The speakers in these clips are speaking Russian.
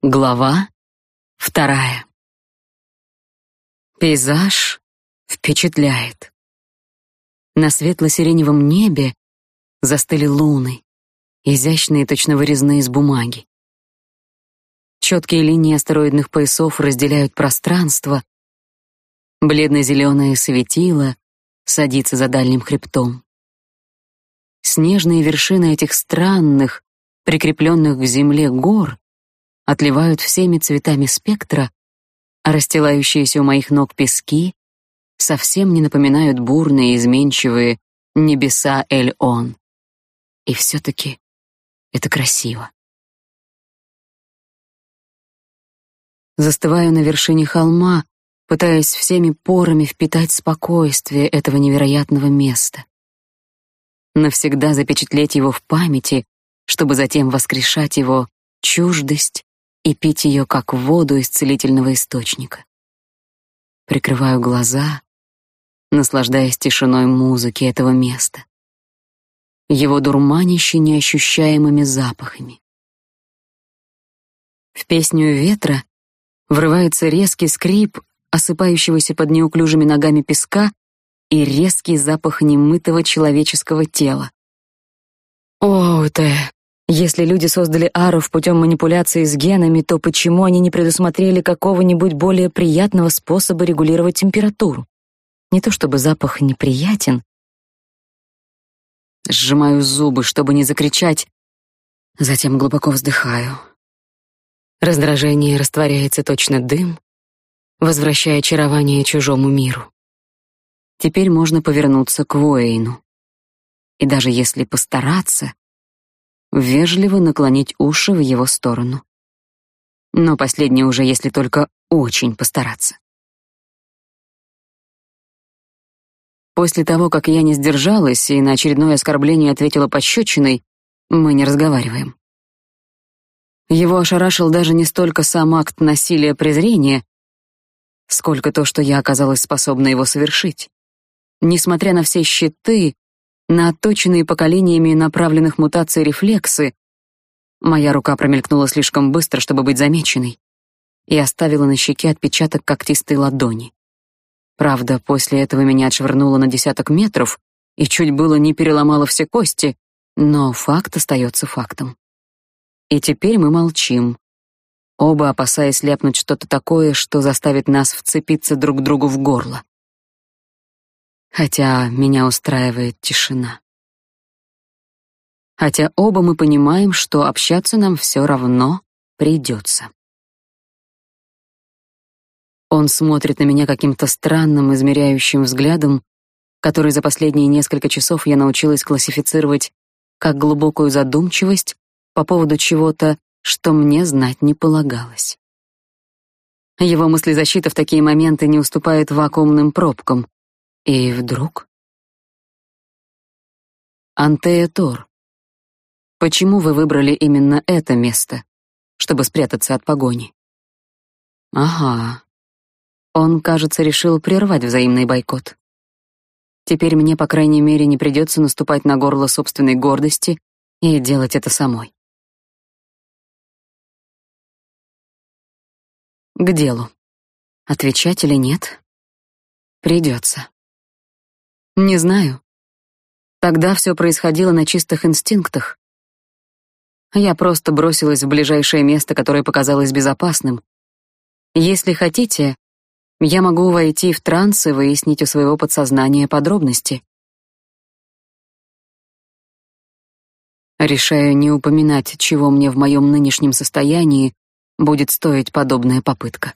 Глава вторая. Пейзаж впечатляет. На светло-сиреневом небе застыли луны, изящные, точно вырезанные из бумаги. Четкие линии астероидных поясов разделяют пространство. Бледно-зеленое светило садится за дальним хребтом. Снежные вершины этих странных, прикрепленных к земле гор отливают всеми цветами спектра, а расстилающиеся у моих ног пески совсем не напоминают бурные изменчивые небеса Эль-Он. И все-таки это красиво. Застываю на вершине холма, пытаясь всеми порами впитать спокойствие этого невероятного места. Навсегда запечатлеть его в памяти, чтобы затем воскрешать его чуждость и пить ее как воду из целительного источника. Прикрываю глаза, наслаждаясь тишиной музыки этого места, его дурманяще неощущаемыми запахами. В песню ветра врывается резкий скрип осыпающегося под неуклюжими ногами песка и резкий запах немытого человеческого тела. О, это если люди создали аров путем манипуляции с генами, то почему они не предусмотрели какого-нибудь более приятного способа регулировать температуру? Не то чтобы запах неприятен. Сжимаю зубы, чтобы не закричать, затем глубоко вздыхаю. Раздражение растворяется точно дым, возвращая очарование чужому миру. Теперь можно повернуться к Воэйну. И даже если постараться, вежливо наклонить уши в его сторону. Но последнее уже, если только очень постараться. После того, как я не сдержалась и на очередное оскорбление ответила пощечиной, мы не разговариваем. Его ошарашил даже не столько сам акт насилия презрения, сколько то, что я оказалась способна его совершить. Несмотря на все щиты, на отточенные поколениями направленных мутаций рефлексы. Моя рука промелькнула слишком быстро, чтобы быть замеченной, и оставила на щеке отпечаток когтистой ладони. Правда, после этого меня отшвырнуло на десяток метров и чуть было не переломало все кости, но факт остается фактом. И теперь мы молчим, оба опасаясь ляпнуть что-то такое, что заставит нас вцепиться друг другу в горло хотя меня устраивает тишина. Хотя оба мы понимаем, что общаться нам все равно придется. Он смотрит на меня каким-то странным измеряющим взглядом, который за последние несколько часов я научилась классифицировать как глубокую задумчивость по поводу чего-то, что мне знать не полагалось. Его мыслезащита в такие моменты не уступает вакуумным и вдруг... Антея Тор, почему вы выбрали именно это место, чтобы спрятаться от погони? Ага. Он, кажется, решил прервать взаимный бойкот. Теперь мне, по крайней мере, не придется наступать на горло собственной гордости и делать это самой. К делу. Отвечать или нет? Придется. Не знаю. Тогда все происходило на чистых инстинктах. Я просто бросилась в ближайшее место, которое показалось безопасным. Если хотите, я могу войти в транс и выяснить у своего подсознания подробности. Решаю не упоминать, чего мне в моем нынешнем состоянии будет стоить подобная попытка.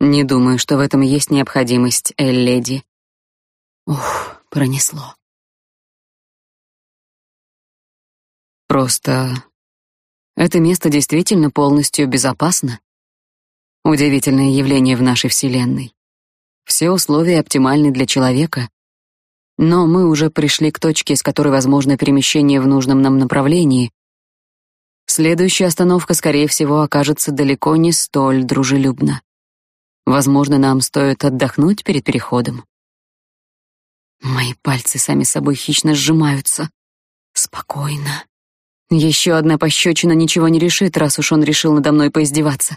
Не думаю, что в этом есть необходимость, Эль-леди. Ух, пронесло. Просто это место действительно полностью безопасно. Удивительное явление в нашей вселенной. Все условия оптимальны для человека, но мы уже пришли к точке, с которой возможно перемещение в нужном нам направлении. Следующая остановка, скорее всего, окажется далеко не столь дружелюбна. Возможно, нам стоит отдохнуть перед переходом. Мои пальцы сами собой хищно сжимаются. Спокойно. Еще одна пощечина ничего не решит, раз уж он решил надо мной поиздеваться.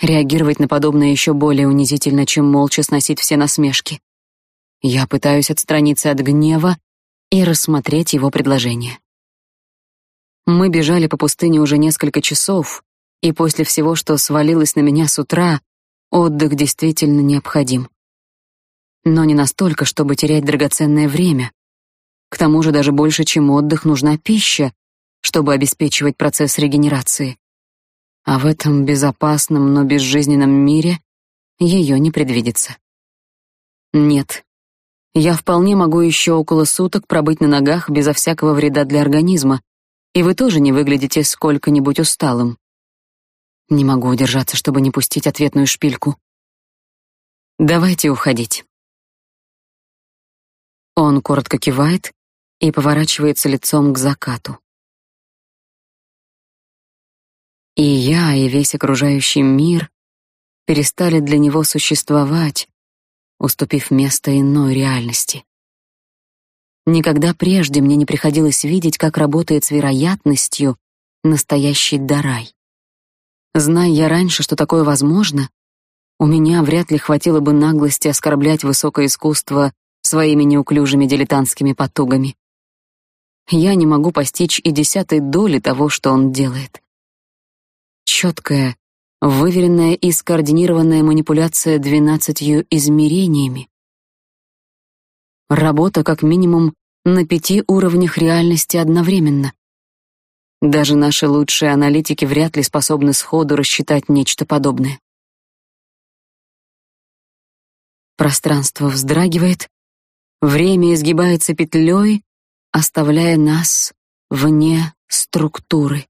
Реагировать на подобное еще более унизительно, чем молча сносить все насмешки. Я пытаюсь отстраниться от гнева и рассмотреть его предложение. Мы бежали по пустыне уже несколько часов, и после всего, что свалилось на меня с утра, отдых действительно необходим. Но не настолько, чтобы терять драгоценное время. К тому же даже больше, чем отдых, нужна пища, чтобы обеспечивать процесс регенерации. А в этом безопасном, но безжизненном мире ее не предвидится. Нет. Я вполне могу еще около суток пробыть на ногах безо всякого вреда для организма, и вы тоже не выглядите сколько-нибудь усталым. Не могу удержаться, чтобы не пустить ответную шпильку. Давайте уходить. Он коротко кивает и поворачивается лицом к закату. И я, и весь окружающий мир перестали для него существовать, уступив место иной реальности. Никогда прежде мне не приходилось видеть, как работает с вероятностью настоящий дарай. Зная я раньше, что такое возможно, у меня вряд ли хватило бы наглости оскорблять высокое искусство своими неуклюжими дилетантскими потугами. Я не могу постичь и десятой доли того, что он делает. Четкая, выверенная и скоординированная манипуляция двенадцатью измерениями, Работа как минимум на пяти уровнях реальности одновременно. Даже наши лучшие аналитики вряд ли способны сходу рассчитать нечто подобное. Пространство вздрагивает, время изгибается петлей, оставляя нас вне структуры.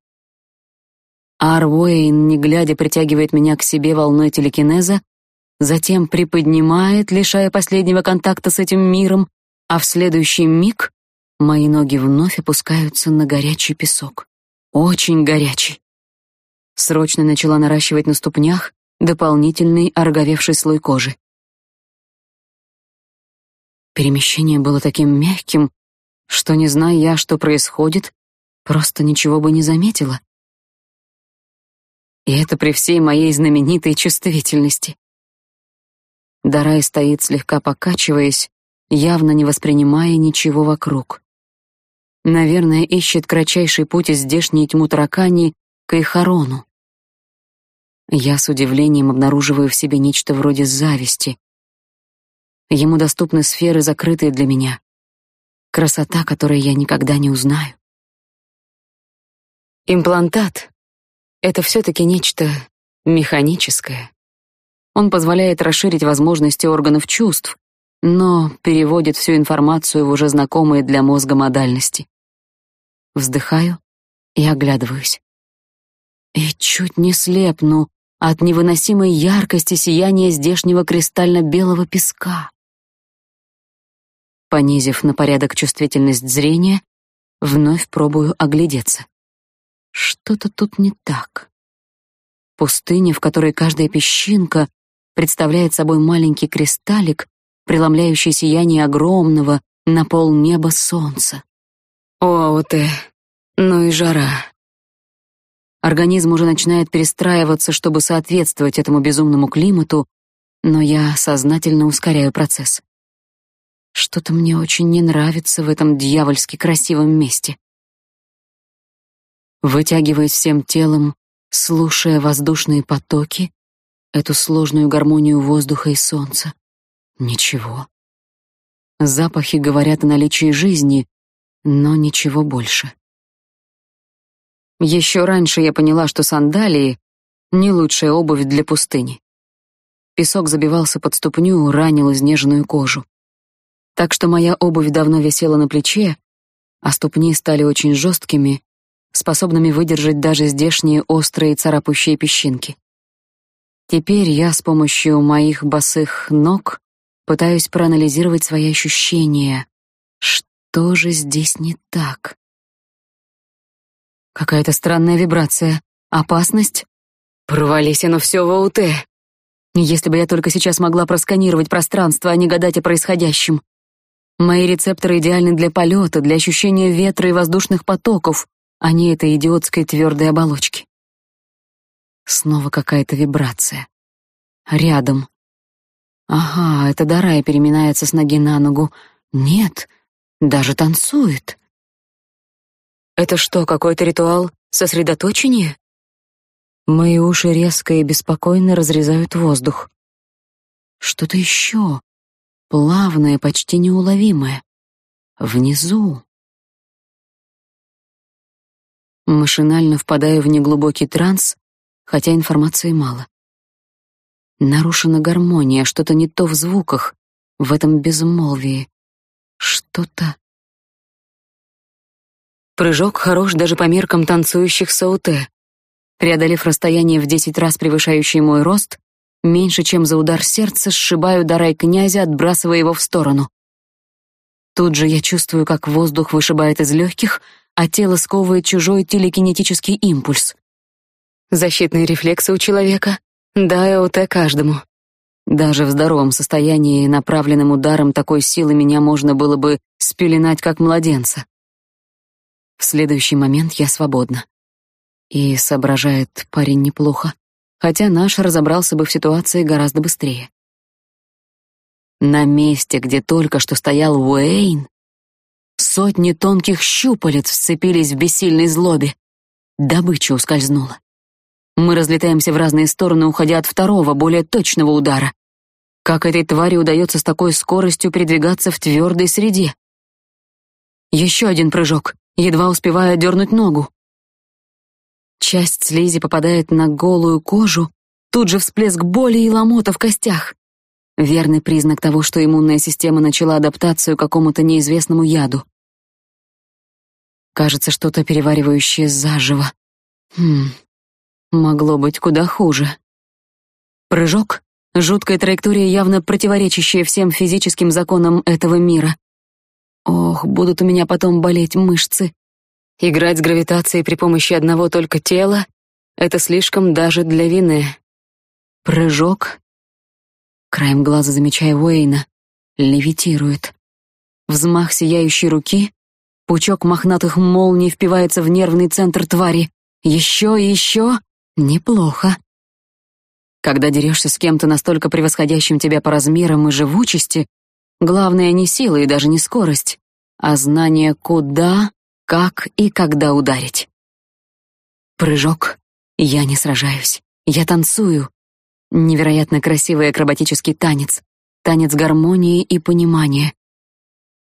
Арвуэйн, не глядя, притягивает меня к себе волной телекинеза, затем приподнимает, лишая последнего контакта с этим миром, а в следующий миг мои ноги вновь опускаются на горячий песок. Очень горячий. Срочно начала наращивать на ступнях дополнительный ороговевший слой кожи. Перемещение было таким мягким, что, не зная я, что происходит, просто ничего бы не заметила. И это при всей моей знаменитой чувствительности. Дарай стоит слегка покачиваясь, явно не воспринимая ничего вокруг. Наверное, ищет кратчайший путь из здешней тьму таракани к Ихарону. Я с удивлением обнаруживаю в себе нечто вроде зависти. Ему доступны сферы, закрытые для меня. Красота, которой я никогда не узнаю. Имплантат — это все-таки нечто механическое. Он позволяет расширить возможности органов чувств, но переводит всю информацию в уже знакомые для мозга модальности. Вздыхаю и оглядываюсь. И чуть не слепну от невыносимой яркости сияния здешнего кристально-белого песка. Понизив на порядок чувствительность зрения, вновь пробую оглядеться. Что-то тут не так. Пустыня, в которой каждая песчинка представляет собой маленький кристаллик, преломляющий сияние огромного на пол неба солнца. Оуте, ну и жара. Организм уже начинает перестраиваться, чтобы соответствовать этому безумному климату, но я сознательно ускоряю процесс. Что-то мне очень не нравится в этом дьявольски красивом месте. Вытягиваясь всем телом, слушая воздушные потоки, эту сложную гармонию воздуха и солнца. Ничего. Запахи говорят о наличии жизни, но ничего больше. Еще раньше я поняла, что сандалии — не лучшая обувь для пустыни. Песок забивался под ступню, ранил изнеженную кожу. Так что моя обувь давно висела на плече, а ступни стали очень жесткими, способными выдержать даже здешние острые царапающие песчинки. Теперь я с помощью моих босых ног пытаюсь проанализировать свои ощущения. Что же здесь не так? Какая-то странная вибрация. Опасность? Провались оно все в ОУТ. Если бы я только сейчас могла просканировать пространство, а не гадать о происходящем. Мои рецепторы идеальны для полета, для ощущения ветра и воздушных потоков, а не этой идиотской твердой оболочки. Снова какая-то вибрация. Рядом. Ага, это Дарая переминается с ноги на ногу. Нет, даже танцует. Это что, какой-то ритуал сосредоточения? Мои уши резко и беспокойно разрезают воздух. Что-то еще, плавное, почти неуловимое. Внизу. Машинально впадаю в неглубокий транс, хотя информации мало. Нарушена гармония, что-то не то в звуках, в этом безмолвии. Что-то... Прыжок хорош даже по меркам танцующих сауте. Преодолев расстояние в десять раз превышающее мой рост, меньше чем за удар сердца сшибаю дарай князя, отбрасывая его в сторону. Тут же я чувствую, как воздух вышибает из легких, а тело сковывает чужой телекинетический импульс. Защитные рефлексы у человека, да, ЭОТ каждому. Даже в здоровом состоянии направленным ударом такой силы меня можно было бы спеленать как младенца. В следующий момент я свободна. И соображает парень неплохо, хотя наш разобрался бы в ситуации гораздо быстрее. На месте, где только что стоял Уэйн, сотни тонких щупалец вцепились в бессильной злобе. Добыча ускользнула. Мы разлетаемся в разные стороны, уходя от второго, более точного удара. Как этой твари удается с такой скоростью передвигаться в твердой среде? Еще один прыжок едва успевая дернуть ногу. Часть слизи попадает на голую кожу, тут же всплеск боли и ломота в костях. Верный признак того, что иммунная система начала адаптацию к какому-то неизвестному яду. Кажется, что-то переваривающее заживо. Хм, могло быть куда хуже. Прыжок — жуткая траектория, явно противоречащая всем физическим законам этого мира. Ох, будут у меня потом болеть мышцы. Играть с гравитацией при помощи одного только тела — это слишком даже для вины. Прыжок. Краем глаза замечая Уэйна. Левитирует. Взмах сияющей руки. Пучок мохнатых молний впивается в нервный центр твари. Еще и еще. Неплохо. Когда дерешься с кем-то настолько превосходящим тебя по размерам и живучести, Главное не сила и даже не скорость, а знание куда, как и когда ударить. Прыжок. Я не сражаюсь. Я танцую. Невероятно красивый акробатический танец. Танец гармонии и понимания.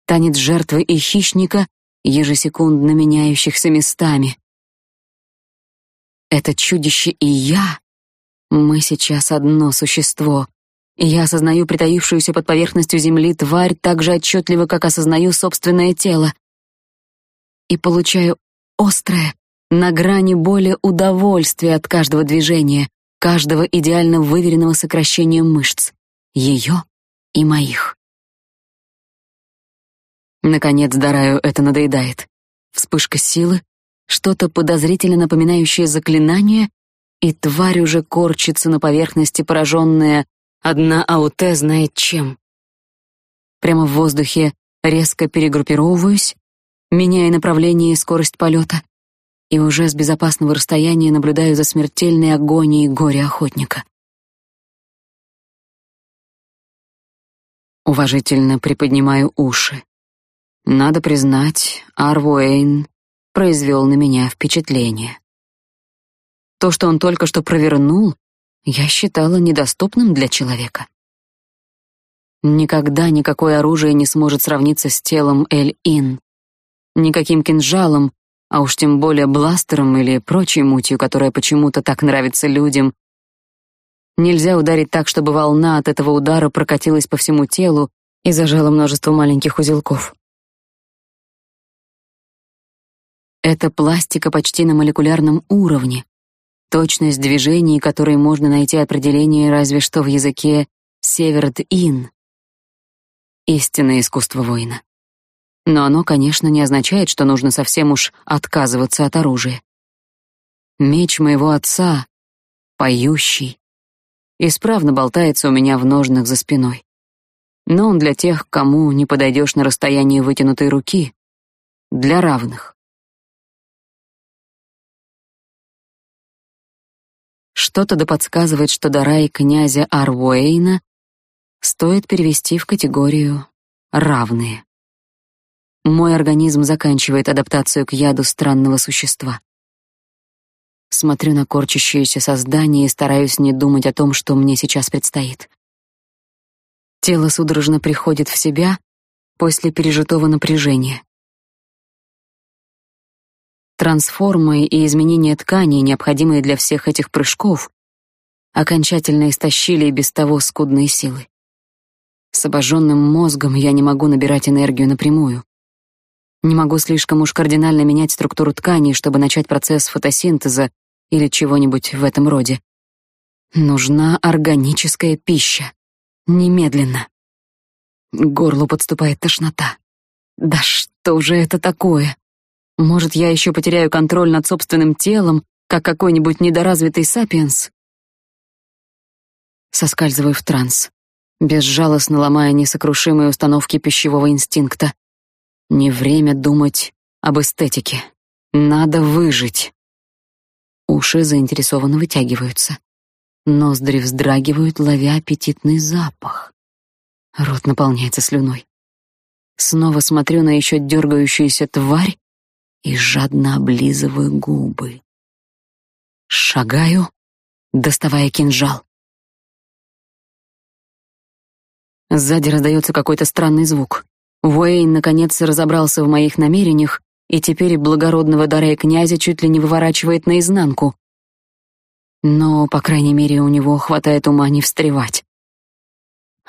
Танец жертвы и хищника, ежесекундно меняющихся местами. Это чудище и я. Мы сейчас одно существо, я осознаю притаившуюся под поверхностью земли тварь так же отчетливо, как осознаю собственное тело. И получаю острое, на грани боли удовольствие от каждого движения, каждого идеально выверенного сокращения мышц. Ее и моих. Наконец, Дараю это надоедает. Вспышка силы, что-то подозрительно напоминающее заклинание, и тварь уже корчится на поверхности, пораженная Одна АУТ знает чем. Прямо в воздухе резко перегруппировываюсь, меняя направление и скорость полета, и уже с безопасного расстояния наблюдаю за смертельной агонией горе-охотника. Уважительно приподнимаю уши. Надо признать, Арвуэйн произвел на меня впечатление. То, что он только что провернул, я считала недоступным для человека. Никогда никакое оружие не сможет сравниться с телом Эль-Ин. Никаким кинжалом, а уж тем более бластером или прочей мутью, которая почему-то так нравится людям. Нельзя ударить так, чтобы волна от этого удара прокатилась по всему телу и зажала множество маленьких узелков. Это пластика почти на молекулярном уровне, Точность движений, которой можно найти определение разве что в языке северд-ин. Истинное искусство воина. Но оно, конечно, не означает, что нужно совсем уж отказываться от оружия. Меч моего отца, поющий, исправно болтается у меня в ножнах за спиной. Но он для тех, кому не подойдешь на расстояние вытянутой руки, для равных. Что-то да подсказывает, что Дарай князя Арвуэйна стоит перевести в категорию «равные». Мой организм заканчивает адаптацию к яду странного существа. Смотрю на корчащееся создание и стараюсь не думать о том, что мне сейчас предстоит. Тело судорожно приходит в себя после пережитого напряжения. Трансформы и изменения тканей, необходимые для всех этих прыжков, окончательно истощили и без того скудные силы. С обожженным мозгом я не могу набирать энергию напрямую. Не могу слишком уж кардинально менять структуру тканей, чтобы начать процесс фотосинтеза или чего-нибудь в этом роде. Нужна органическая пища. Немедленно. К горлу подступает тошнота. Да что же это такое? Может, я еще потеряю контроль над собственным телом, как какой-нибудь недоразвитый сапиенс? Соскальзываю в транс, безжалостно ломая несокрушимые установки пищевого инстинкта. Не время думать об эстетике. Надо выжить. Уши заинтересованно вытягиваются. Ноздри вздрагивают, ловя аппетитный запах. Рот наполняется слюной. Снова смотрю на еще дергающуюся тварь и жадно облизываю губы. Шагаю, доставая кинжал. Сзади раздается какой-то странный звук. Уэйн наконец разобрался в моих намерениях и теперь благородного дара князя чуть ли не выворачивает наизнанку. Но, по крайней мере, у него хватает ума не встревать.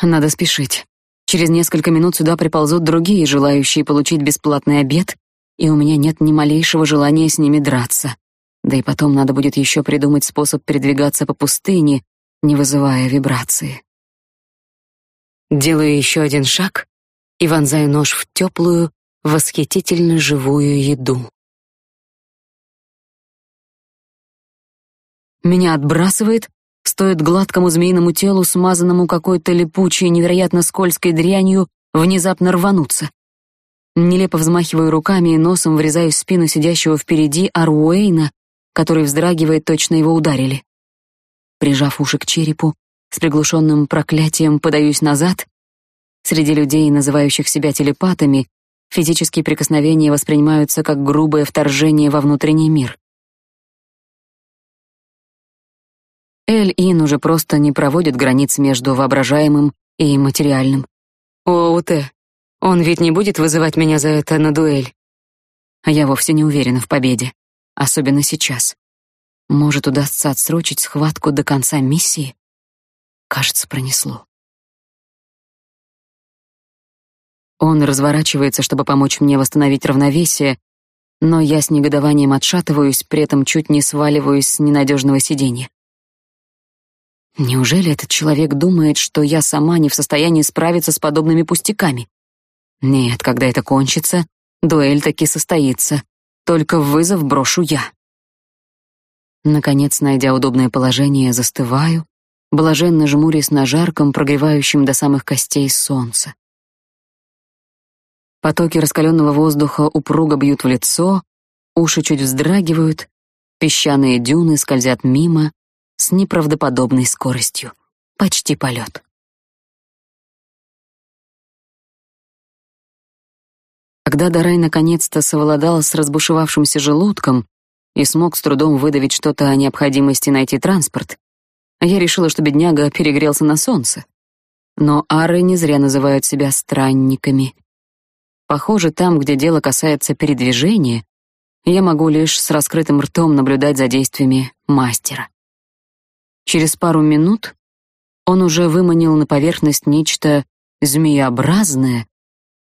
Надо спешить. Через несколько минут сюда приползут другие, желающие получить бесплатный обед, и у меня нет ни малейшего желания с ними драться. Да и потом надо будет еще придумать способ передвигаться по пустыне, не вызывая вибрации. Делаю еще один шаг и вонзаю нож в теплую, восхитительно живую еду. Меня отбрасывает, стоит гладкому змеиному телу, смазанному какой-то липучей, невероятно скользкой дрянью, внезапно рвануться. Нелепо взмахиваю руками и носом врезаюсь в спину сидящего впереди Аруэйна, который вздрагивает, точно его ударили. Прижав уши к черепу, с приглушенным проклятием подаюсь назад. Среди людей, называющих себя телепатами, физические прикосновения воспринимаются как грубое вторжение во внутренний мир. Эль-Ин уже просто не проводит границ между воображаемым и материальным. Оуте, он ведь не будет вызывать меня за это на дуэль. Я вовсе не уверена в победе, особенно сейчас. Может, удастся отсрочить схватку до конца миссии? Кажется, пронесло. Он разворачивается, чтобы помочь мне восстановить равновесие, но я с негодованием отшатываюсь, при этом чуть не сваливаюсь с ненадежного сиденья. Неужели этот человек думает, что я сама не в состоянии справиться с подобными пустяками? Нет, когда это кончится, дуэль таки состоится. Только вызов брошу я. Наконец, найдя удобное положение, застываю, блаженно жмурясь на жарком, прогревающем до самых костей солнце. Потоки раскаленного воздуха упруго бьют в лицо, уши чуть вздрагивают, песчаные дюны скользят мимо с неправдоподобной скоростью. Почти полет. Когда Дарай наконец-то совладал с разбушевавшимся желудком и смог с трудом выдавить что-то о необходимости найти транспорт, я решила, что бедняга перегрелся на солнце. Но ары не зря называют себя странниками — Похоже, там, где дело касается передвижения, я могу лишь с раскрытым ртом наблюдать за действиями мастера. Через пару минут он уже выманил на поверхность нечто змееобразное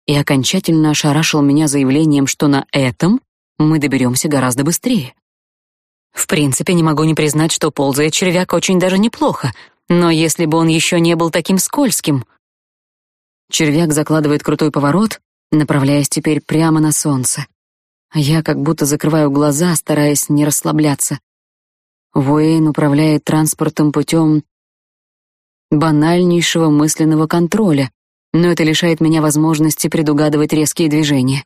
и окончательно ошарашил меня заявлением, что на этом мы доберемся гораздо быстрее. В принципе, не могу не признать, что ползает червяк очень даже неплохо, но если бы он еще не был таким скользким. Червяк закладывает крутой поворот, направляясь теперь прямо на солнце. Я как будто закрываю глаза, стараясь не расслабляться. Вуэйн управляет транспортом путем банальнейшего мысленного контроля, но это лишает меня возможности предугадывать резкие движения.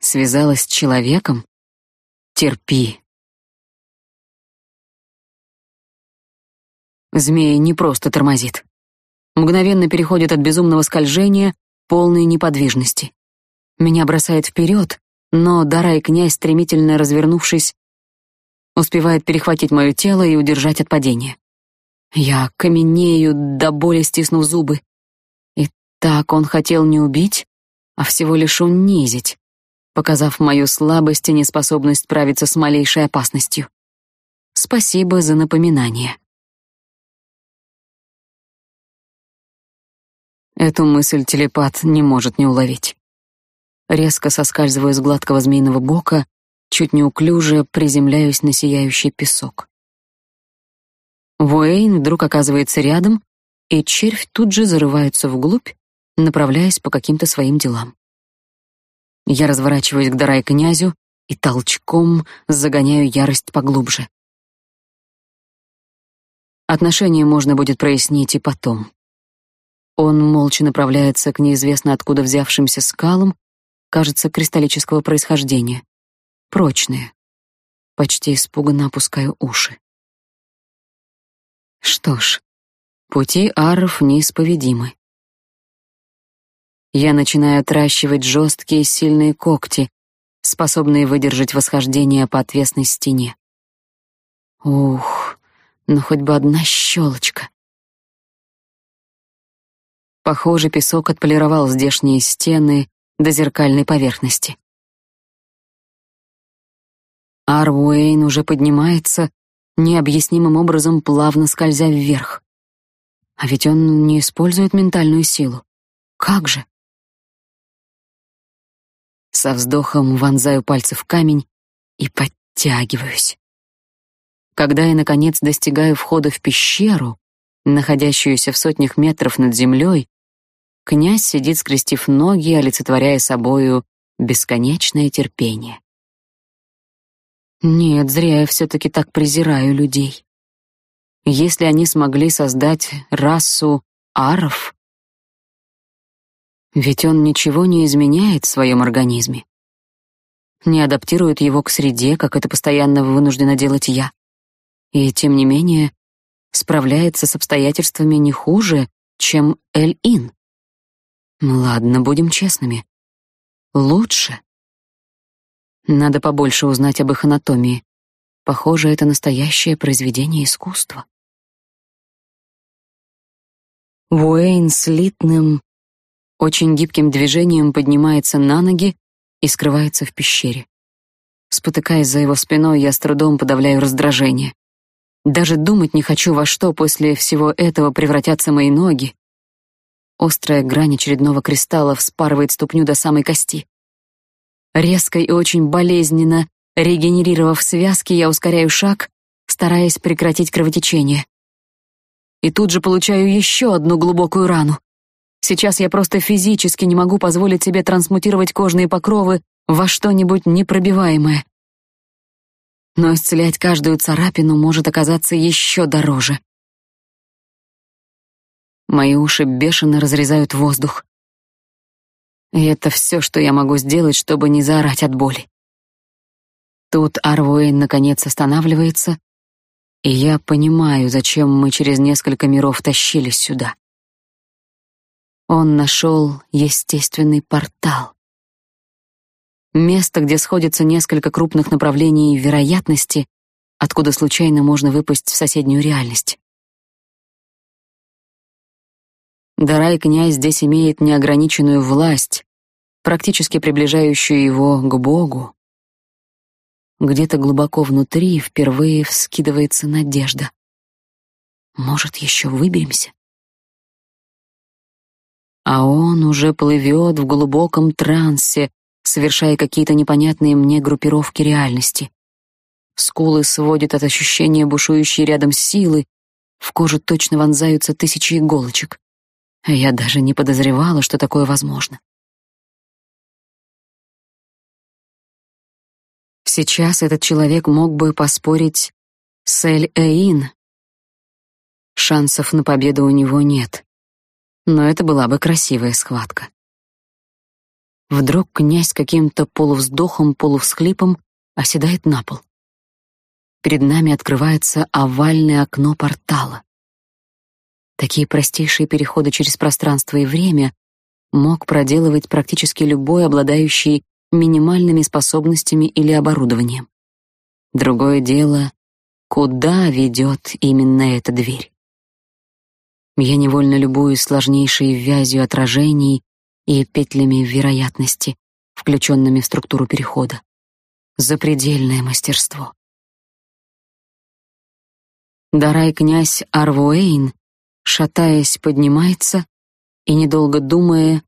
Связалась с человеком? Терпи. Змея не просто тормозит. Мгновенно переходит от безумного скольжения полной неподвижности. Меня бросает вперед, но Дара князь, стремительно развернувшись, успевает перехватить мое тело и удержать от падения. Я каменею, до боли стиснув зубы. Так он хотел не убить, а всего лишь унизить, показав мою слабость и неспособность справиться с малейшей опасностью. Спасибо за напоминание. Эту мысль телепат не может не уловить. Резко соскальзываю с гладкого змеиного бока, чуть неуклюже приземляюсь на сияющий песок. Вуэйн вдруг оказывается рядом, и червь тут же зарывается вглубь, направляясь по каким-то своим делам. Я разворачиваюсь к Дарай князю и толчком загоняю ярость поглубже. Отношения можно будет прояснить и потом. Он молча направляется к неизвестно откуда взявшимся скалам, кажется, кристаллического происхождения. Прочные. Почти испуганно опускаю уши. Что ж, пути аров неисповедимы. Я начинаю отращивать жесткие сильные когти, способные выдержать восхождение по отвесной стене. Ух, ну хоть бы одна щелочка. Похоже, песок отполировал здешние стены до зеркальной поверхности. Арвуэйн уже поднимается, необъяснимым образом плавно скользя вверх. А ведь он не использует ментальную силу. Как же? Со вздохом вонзаю пальцы в камень и подтягиваюсь. Когда я, наконец, достигаю входа в пещеру, находящуюся в сотнях метров над землей, Князь сидит, скрестив ноги, олицетворяя собою бесконечное терпение. Нет, зря я все-таки так презираю людей. Если они смогли создать расу аров, ведь он ничего не изменяет в своем организме. Не адаптирует его к среде, как это постоянно вынуждена делать я. И, тем не менее, справляется с обстоятельствами не хуже, чем Эль-Ин. Ну ладно, будем честными. Лучше. Надо побольше узнать об их анатомии. Похоже, это настоящее произведение искусства. Вуэйн слитным, очень гибким движением поднимается на ноги и скрывается в пещере. Спотыкаясь за его спиной, я с трудом подавляю раздражение. Даже думать не хочу, во что после всего этого превратятся мои ноги. Острая грань очередного кристалла вспарывает ступню до самой кости. Резко и очень болезненно, регенерировав связки, я ускоряю шаг, стараясь прекратить кровотечение. И тут же получаю еще одну глубокую рану. Сейчас я просто физически не могу позволить себе трансмутировать кожные покровы во что-нибудь непробиваемое. Но исцелять каждую царапину может оказаться еще дороже. Мои уши бешено разрезают воздух. И это все, что я могу сделать, чтобы не заорать от боли. Тут Арвуэйн наконец останавливается, и я понимаю, зачем мы через несколько миров тащились сюда. Он нашел естественный портал. Место, где сходятся несколько крупных направлений вероятности, откуда случайно можно выпасть в соседнюю реальность. Дарай князь здесь имеет неограниченную власть, практически приближающую его к Богу. Где-то глубоко внутри впервые вскидывается надежда. Может, еще выберемся? А он уже плывет в глубоком трансе, совершая какие-то непонятные мне группировки реальности. Скулы сводят от ощущения бушующей рядом силы, в кожу точно вонзаются тысячи иголочек. Я даже не подозревала, что такое возможно. Сейчас этот человек мог бы поспорить с Эль-Эин. Шансов на победу у него нет. Но это была бы красивая схватка. Вдруг князь каким-то полувздохом, полувсхлипом оседает на пол. Перед нами открывается овальное окно портала. Такие простейшие переходы через пространство и время мог проделывать практически любой обладающий минимальными способностями или оборудованием. Другое дело, куда ведет именно эта дверь. Я невольно любуюсь сложнейшей вязью отражений и петлями вероятности, включенными в структуру перехода. Запредельное мастерство. Дарай князь Арвуэйн, шатаясь, поднимается и, недолго думая,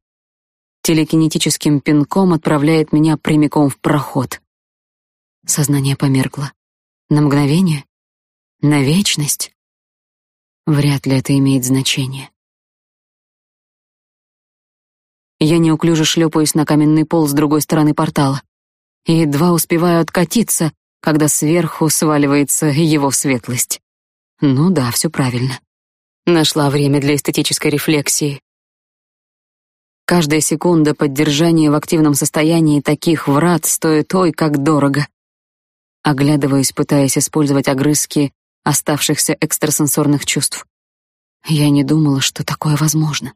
телекинетическим пинком отправляет меня прямиком в проход. Сознание померкло. На мгновение? На вечность? Вряд ли это имеет значение. Я неуклюже шлепаюсь на каменный пол с другой стороны портала и едва успеваю откатиться, когда сверху сваливается его светлость. Ну да, все правильно. Нашла время для эстетической рефлексии. Каждая секунда поддержания в активном состоянии таких врат стоит ой как дорого. Оглядываюсь, пытаясь использовать огрызки оставшихся экстрасенсорных чувств. Я не думала, что такое возможно.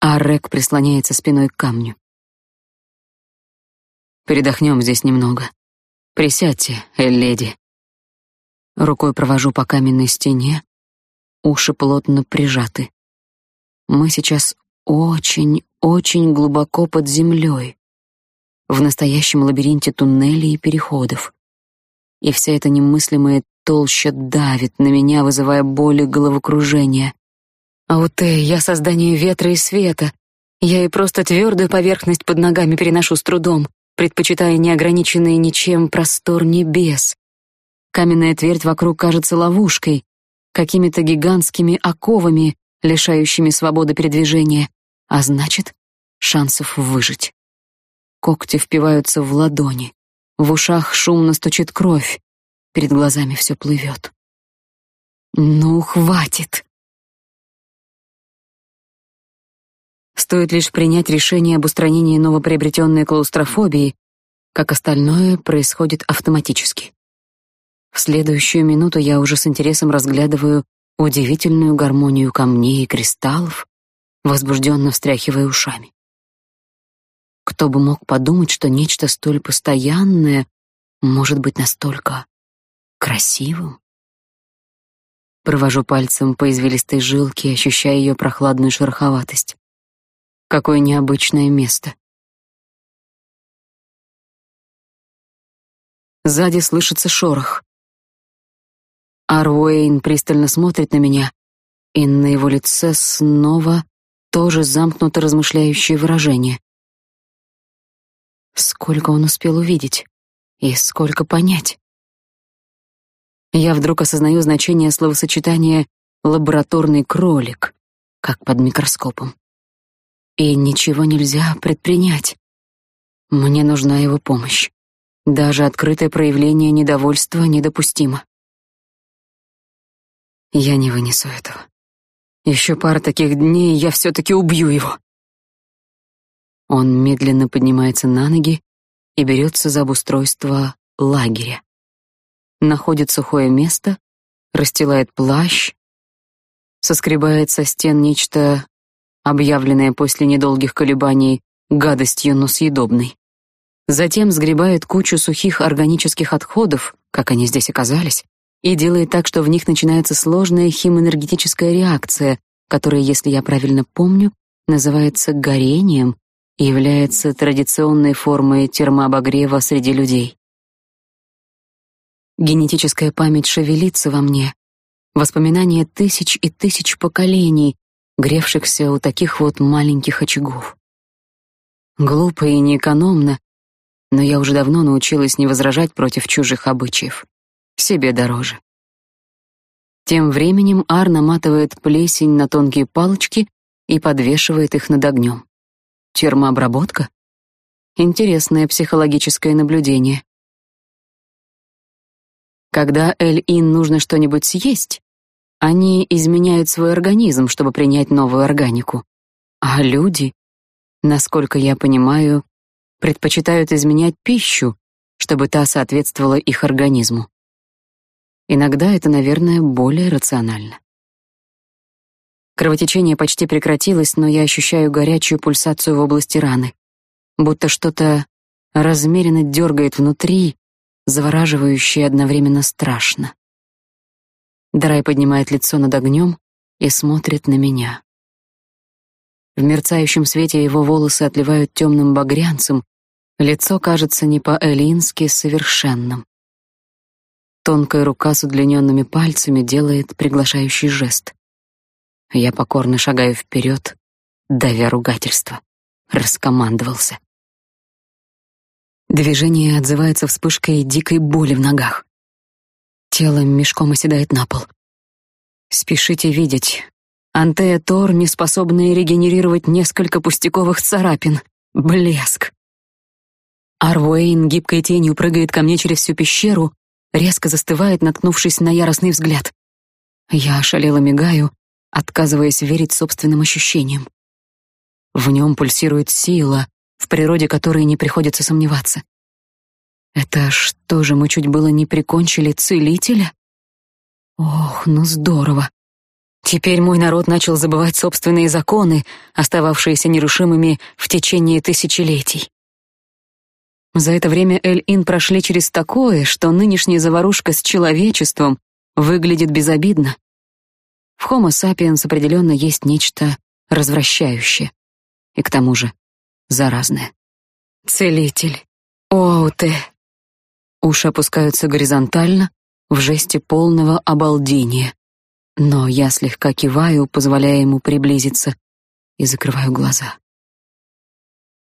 А Рек прислоняется спиной к камню. Передохнем здесь немного. Присядьте, Эль-леди. Рукой провожу по каменной стене, уши плотно прижаты. Мы сейчас очень, очень глубоко под землей, в настоящем лабиринте туннелей и переходов. И вся эта немыслимая толща давит на меня, вызывая боль и головокружение. А вот ты, я создание ветра и света. Я и просто твердую поверхность под ногами переношу с трудом, предпочитая неограниченный ничем простор небес. Каменная твердь вокруг кажется ловушкой, какими-то гигантскими оковами, лишающими свободы передвижения, а значит, шансов выжить. Когти впиваются в ладони, в ушах шумно стучит кровь, перед глазами все плывет. Ну, хватит. Стоит лишь принять решение об устранении новоприобретенной клаустрофобии, как остальное происходит автоматически. В следующую минуту я уже с интересом разглядываю удивительную гармонию камней и кристаллов, возбужденно встряхивая ушами. Кто бы мог подумать, что нечто столь постоянное может быть настолько красивым? Провожу пальцем по извилистой жилке, ощущая ее прохладную шероховатость. Какое необычное место. Сзади слышится шорох. Арвуэйн пристально смотрит на меня, и на его лице снова тоже замкнуто размышляющее выражение. Сколько он успел увидеть и сколько понять. Я вдруг осознаю значение словосочетания «лабораторный кролик», как под микроскопом. И ничего нельзя предпринять. Мне нужна его помощь. Даже открытое проявление недовольства недопустимо. Я не вынесу этого. Еще пара таких дней, и я все-таки убью его. Он медленно поднимается на ноги и берется за обустройство лагеря. Находит сухое место, расстилает плащ, соскребает со стен нечто, объявленное после недолгих колебаний гадостью, но съедобной. Затем сгребает кучу сухих органических отходов, как они здесь оказались, и делает так, что в них начинается сложная химэнергетическая реакция, которая, если я правильно помню, называется горением является традиционной формой термообогрева среди людей. Генетическая память шевелится во мне, воспоминания тысяч и тысяч поколений, гревшихся у таких вот маленьких очагов. Глупо и неэкономно, но я уже давно научилась не возражать против чужих обычаев себе дороже. Тем временем Ар наматывает плесень на тонкие палочки и подвешивает их над огнем. Термообработка? Интересное психологическое наблюдение. Когда Эль-Ин нужно что-нибудь съесть, они изменяют свой организм, чтобы принять новую органику. А люди, насколько я понимаю, предпочитают изменять пищу, чтобы та соответствовала их организму. Иногда это, наверное, более рационально. Кровотечение почти прекратилось, но я ощущаю горячую пульсацию в области раны, будто что-то размеренно дергает внутри, завораживающе и одновременно страшно. Драй поднимает лицо над огнем и смотрит на меня. В мерцающем свете его волосы отливают темным багрянцем, лицо кажется не по-элински совершенным. Тонкая рука с удлиненными пальцами делает приглашающий жест. Я покорно шагаю вперед, давя ругательство. Раскомандовался. Движение отзывается вспышкой дикой боли в ногах. Тело мешком оседает на пол. Спешите видеть. Антея Тор, не способная регенерировать несколько пустяковых царапин. Блеск. Арвуэйн гибкой тенью прыгает ко мне через всю пещеру, резко застывает, наткнувшись на яростный взгляд. Я ошалело мигаю, отказываясь верить собственным ощущениям. В нем пульсирует сила, в природе которой не приходится сомневаться. Это что же, мы чуть было не прикончили целителя? Ох, ну здорово. Теперь мой народ начал забывать собственные законы, остававшиеся нерушимыми в течение тысячелетий. За это время Эль-Ин прошли через такое, что нынешняя заварушка с человечеством выглядит безобидно. В Homo sapiens определенно есть нечто развращающее. И к тому же заразное. Целитель. Оуте. Уши опускаются горизонтально в жесте полного обалдения. Но я слегка киваю, позволяя ему приблизиться, и закрываю глаза.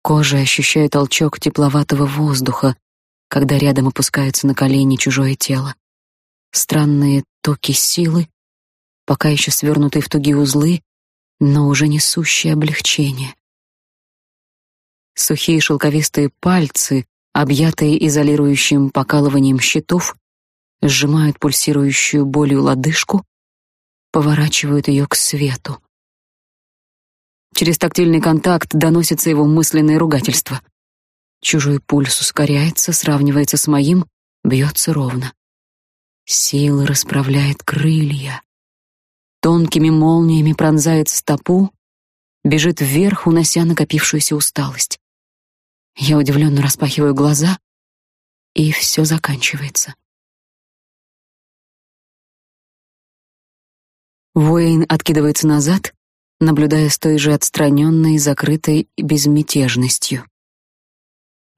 Кожа ощущает толчок тепловатого воздуха, когда рядом опускается на колени чужое тело. Странные токи силы, пока еще свернутые в тугие узлы, но уже несущие облегчение. Сухие шелковистые пальцы объятые изолирующим покалыванием щитов, сжимают пульсирующую болью лодыжку, поворачивают ее к свету. Через тактильный контакт доносится его мысленное ругательство. Чужой пульс ускоряется, сравнивается с моим, бьется ровно. Сила расправляет крылья. Тонкими молниями пронзает стопу, бежит вверх, унося накопившуюся усталость. Я удивленно распахиваю глаза, и все заканчивается. Воин откидывается назад, наблюдая с той же отстраненной, закрытой безмятежностью.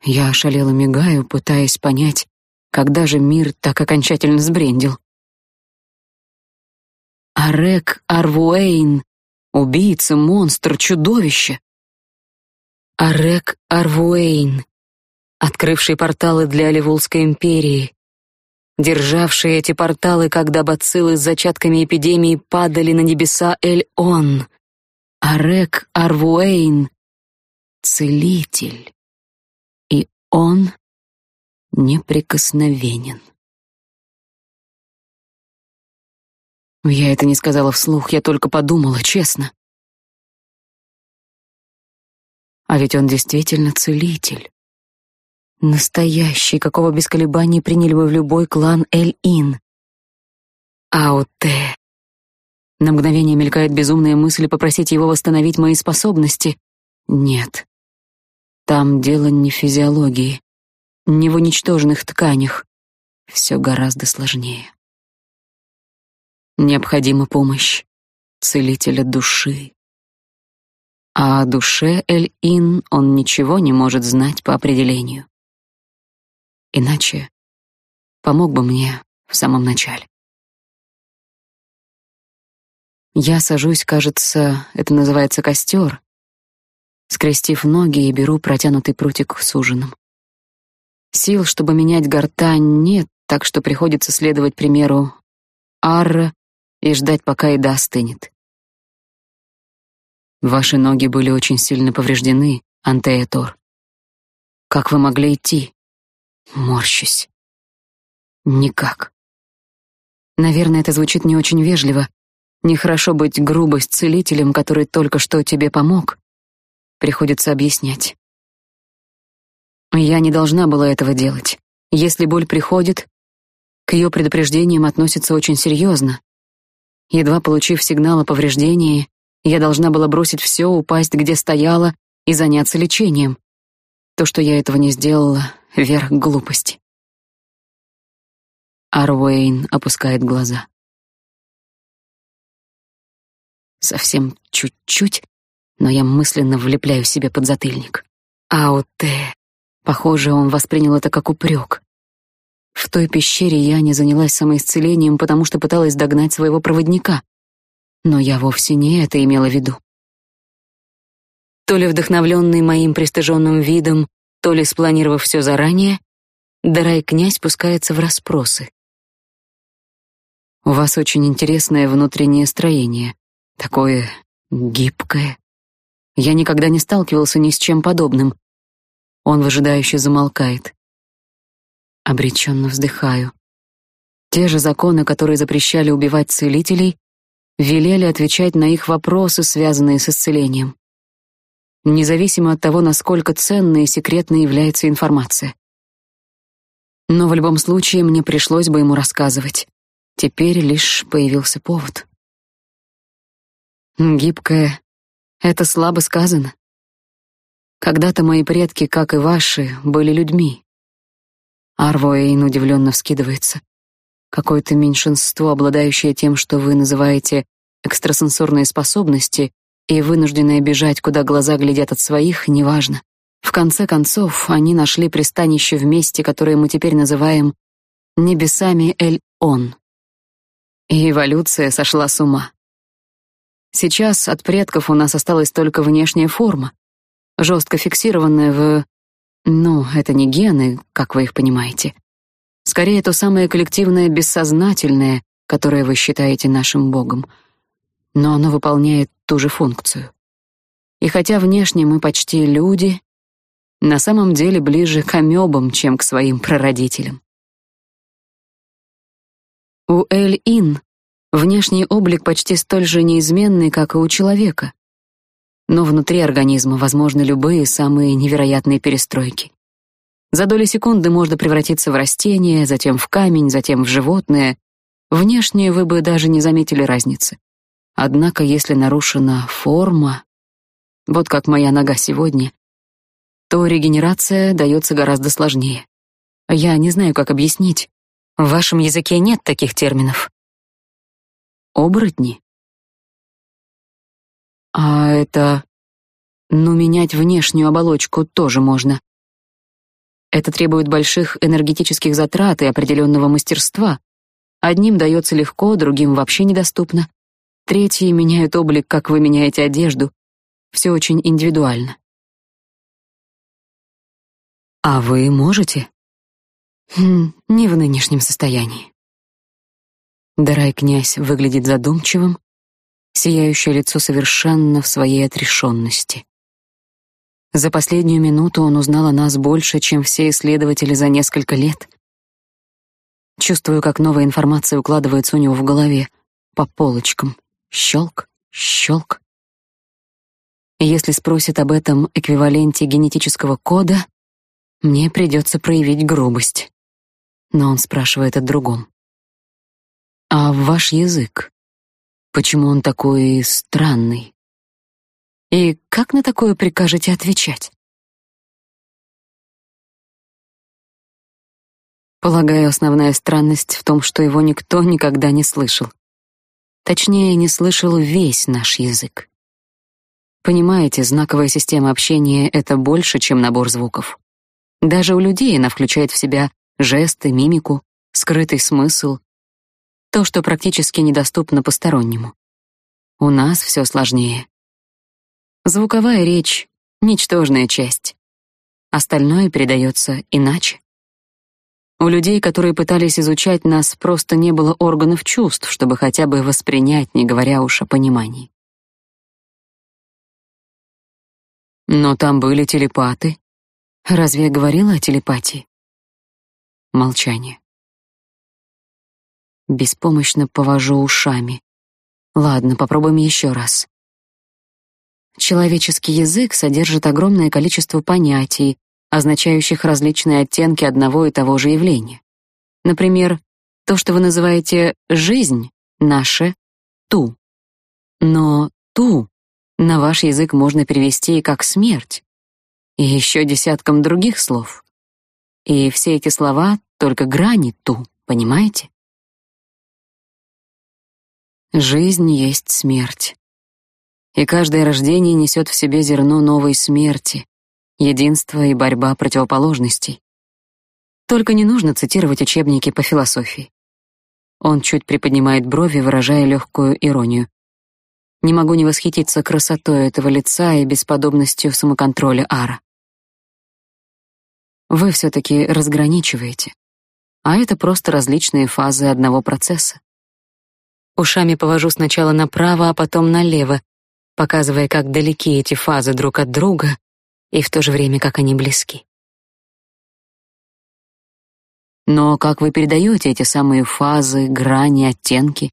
Я ошалело мигаю, пытаясь понять, когда же мир так окончательно сбрендил. Арек Арвуэйн, убийца, монстр, чудовище. Арек Арвуэйн, открывший порталы для Оливулской империи, державший эти порталы, когда бациллы с зачатками эпидемии падали на небеса Эль-Он. Арек Арвуэйн — целитель. И он неприкосновенен. Я это не сказала вслух, я только подумала, честно. А ведь он действительно целитель. Настоящий, какого без колебаний приняли бы в любой клан Эль-Ин. Ауте. На мгновение мелькает безумная мысль попросить его восстановить мои способности. Нет. Там дело не в физиологии, не в уничтоженных тканях. Все гораздо сложнее. Необходима помощь целителя души. А о душе Эль-Ин он ничего не может знать по определению. Иначе помог бы мне в самом начале. Я сажусь, кажется, это называется костер, скрестив ноги и беру протянутый прутик с ужином. Сил, чтобы менять гортань, нет, так что приходится следовать примеру Арра и ждать, пока еда остынет. Ваши ноги были очень сильно повреждены, Антея Тор. Как вы могли идти? Морщусь. Никак. Наверное, это звучит не очень вежливо. Нехорошо быть грубой с целителем, который только что тебе помог. Приходится объяснять. Я не должна была этого делать. Если боль приходит, К ее предупреждениям относятся очень серьезно. Едва получив сигнал о повреждении, я должна была бросить все, упасть где стояла и заняться лечением. То, что я этого не сделала, верх глупости. Арвейн опускает глаза. Совсем чуть-чуть, но я мысленно влепляю себе под затыльник. Ауте. Похоже, он воспринял это как упрек. В той пещере я не занялась самоисцелением, потому что пыталась догнать своего проводника. Но я вовсе не это имела в виду. То ли вдохновленный моим пристыженным видом, то ли спланировав все заранее, Дарай князь пускается в расспросы. У вас очень интересное внутреннее строение, такое гибкое. Я никогда не сталкивался ни с чем подобным. Он выжидающе замолкает. Обреченно вздыхаю. Те же законы, которые запрещали убивать целителей, велели отвечать на их вопросы, связанные с исцелением. Независимо от того, насколько ценной и секретной является информация. Но в любом случае мне пришлось бы ему рассказывать. Теперь лишь появился повод. Гибкое — это слабо сказано. Когда-то мои предки, как и ваши, были людьми. Арвоэйн удивленно вскидывается. Какое-то меньшинство, обладающее тем, что вы называете экстрасенсорные способности, и вынужденное бежать, куда глаза глядят от своих, неважно. В конце концов, они нашли пристанище в месте, которое мы теперь называем небесами Эль-Он. И эволюция сошла с ума. Сейчас от предков у нас осталась только внешняя форма, жестко фиксированная в ну, это не гены, как вы их понимаете. Скорее, то самое коллективное бессознательное, которое вы считаете нашим богом. Но оно выполняет ту же функцию. И хотя внешне мы почти люди, на самом деле ближе к амебам, чем к своим прародителям. У Эль-Ин внешний облик почти столь же неизменный, как и у человека но внутри организма возможны любые самые невероятные перестройки. За доли секунды можно превратиться в растение, затем в камень, затем в животное. Внешне вы бы даже не заметили разницы. Однако, если нарушена форма, вот как моя нога сегодня, то регенерация дается гораздо сложнее. Я не знаю, как объяснить. В вашем языке нет таких терминов. Оборотни а это... Ну, менять внешнюю оболочку тоже можно. Это требует больших энергетических затрат и определенного мастерства. Одним дается легко, другим вообще недоступно. Третьи меняют облик, как вы меняете одежду. Все очень индивидуально. А вы можете? Хм, не в нынешнем состоянии. Дарай князь выглядит задумчивым, сияющее лицо совершенно в своей отрешенности. За последнюю минуту он узнал о нас больше, чем все исследователи за несколько лет. Чувствую, как новая информация укладывается у него в голове по полочкам. Щелк, щелк. Если спросит об этом эквиваленте генетического кода, мне придется проявить грубость. Но он спрашивает о другом. А ваш язык? Почему он такой странный? И как на такое прикажете отвечать? Полагаю, основная странность в том, что его никто никогда не слышал. Точнее, не слышал весь наш язык. Понимаете, знаковая система общения — это больше, чем набор звуков. Даже у людей она включает в себя жесты, мимику, скрытый смысл, то, что практически недоступно постороннему. У нас все сложнее. Звуковая речь — ничтожная часть. Остальное передается иначе. У людей, которые пытались изучать нас, просто не было органов чувств, чтобы хотя бы воспринять, не говоря уж о понимании. Но там были телепаты. Разве я говорила о телепатии? Молчание. Беспомощно повожу ушами. Ладно, попробуем еще раз. Человеческий язык содержит огромное количество понятий, означающих различные оттенки одного и того же явления. Например, То, что вы называете «жизнь», наше «ту». Но «ту» на ваш язык можно перевести как «смерть» и еще десятком других слов. И все эти слова — только грани «ту», понимаете? Жизнь есть смерть. И каждое рождение несет в себе зерно новой смерти, единство и борьба противоположностей. Только не нужно цитировать учебники по философии. Он чуть приподнимает брови, выражая легкую иронию. Не могу не восхититься красотой этого лица и бесподобностью самоконтроля Ара. Вы все-таки разграничиваете. А это просто различные фазы одного процесса. Ушами повожу сначала направо, а потом налево, показывая, как далеки эти фазы друг от друга и в то же время как они близки. Но как вы передаете эти самые фазы, грани, оттенки?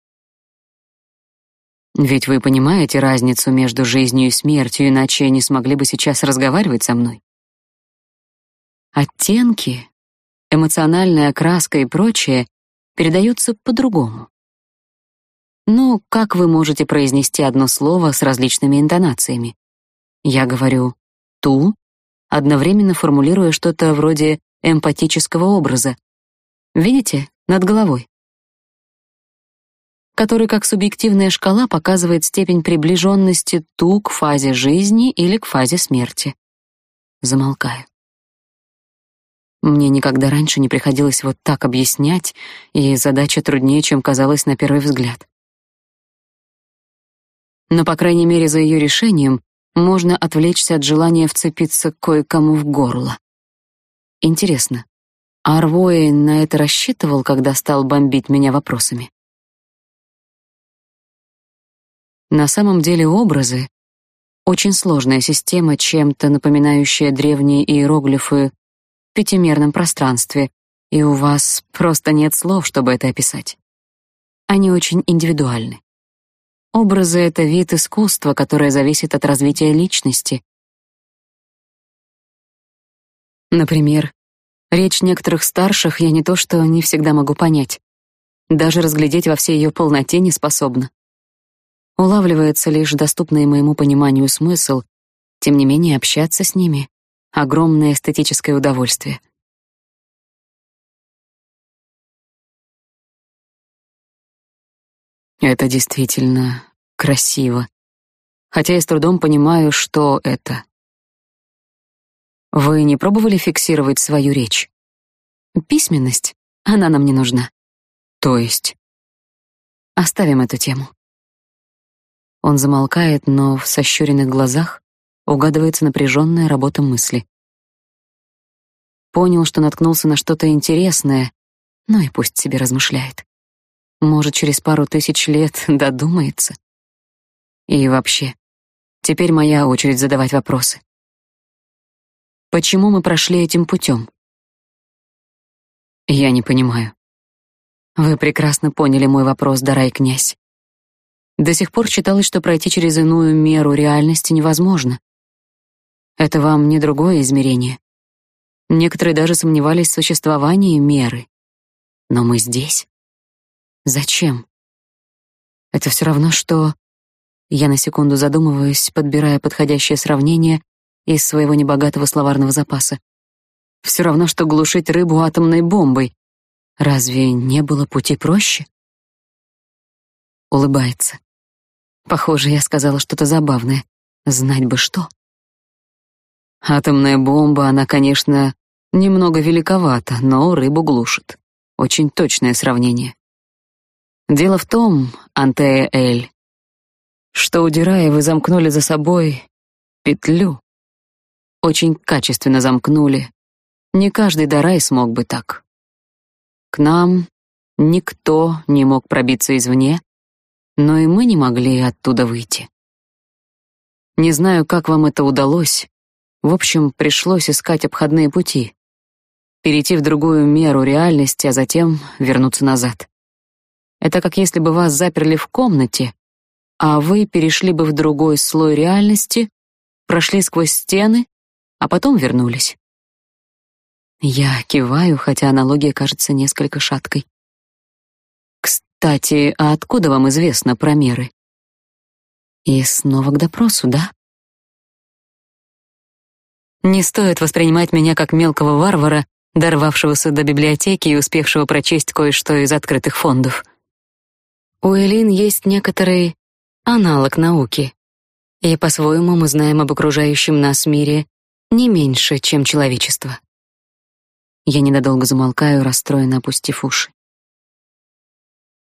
Ведь вы понимаете разницу между жизнью и смертью, иначе не смогли бы сейчас разговаривать со мной. Оттенки, эмоциональная окраска и прочее передаются по-другому. Ну, как вы можете произнести одно слово с различными интонациями? Я говорю «ту», одновременно формулируя что-то вроде эмпатического образа, Видите, над головой. Который как субъективная шкала показывает степень приближенности ту к фазе жизни или к фазе смерти. Замолкаю. Мне никогда раньше не приходилось вот так объяснять, и задача труднее, чем казалось на первый взгляд. Но, по крайней мере, за ее решением можно отвлечься от желания вцепиться кое-кому в горло. Интересно, Арвои на это рассчитывал, когда стал бомбить меня вопросами. На самом деле образы — очень сложная система, чем-то напоминающая древние иероглифы в пятимерном пространстве, и у вас просто нет слов, чтобы это описать. Они очень индивидуальны. Образы — это вид искусства, которое зависит от развития личности. Например, Речь некоторых старших я не то что не всегда могу понять. Даже разглядеть во всей ее полноте не способна. Улавливается лишь доступный моему пониманию смысл, тем не менее общаться с ними — огромное эстетическое удовольствие. Это действительно красиво. Хотя я с трудом понимаю, что это. Вы не пробовали фиксировать свою речь? Письменность, она нам не нужна. То есть? Оставим эту тему. Он замолкает, но в сощуренных глазах угадывается напряженная работа мысли. Понял, что наткнулся на что-то интересное, ну и пусть себе размышляет. Может, через пару тысяч лет додумается. И вообще, теперь моя очередь задавать вопросы. Почему мы прошли этим путем? Я не понимаю. Вы прекрасно поняли мой вопрос, Дарай князь. До сих пор считалось, что пройти через иную меру реальности невозможно. Это вам не другое измерение. Некоторые даже сомневались в существовании меры. Но мы здесь. Зачем? Это все равно, что... Я на секунду задумываюсь, подбирая подходящее сравнение, из своего небогатого словарного запаса. Все равно, что глушить рыбу атомной бомбой. Разве не было пути проще? Улыбается. Похоже, я сказала что-то забавное. Знать бы что. Атомная бомба, она, конечно, немного великовата, но рыбу глушит. Очень точное сравнение. Дело в том, Антея Эль, что, удирая, вы замкнули за собой петлю, очень качественно замкнули. Не каждый Дарай смог бы так. К нам никто не мог пробиться извне, но и мы не могли оттуда выйти. Не знаю, как вам это удалось. В общем, пришлось искать обходные пути. Перейти в другую меру реальности, а затем вернуться назад. Это как если бы вас заперли в комнате, а вы перешли бы в другой слой реальности, прошли сквозь стены а потом вернулись. Я киваю, хотя аналогия кажется несколько шаткой. Кстати, а откуда вам известно про меры? И снова к допросу, да? Не стоит воспринимать меня как мелкого варвара, дорвавшегося до библиотеки и успевшего прочесть кое-что из открытых фондов. У Элин есть некоторый аналог науки, и по-своему мы знаем об окружающем нас мире не меньше, чем человечество. Я ненадолго замолкаю, расстроенно опустив уши.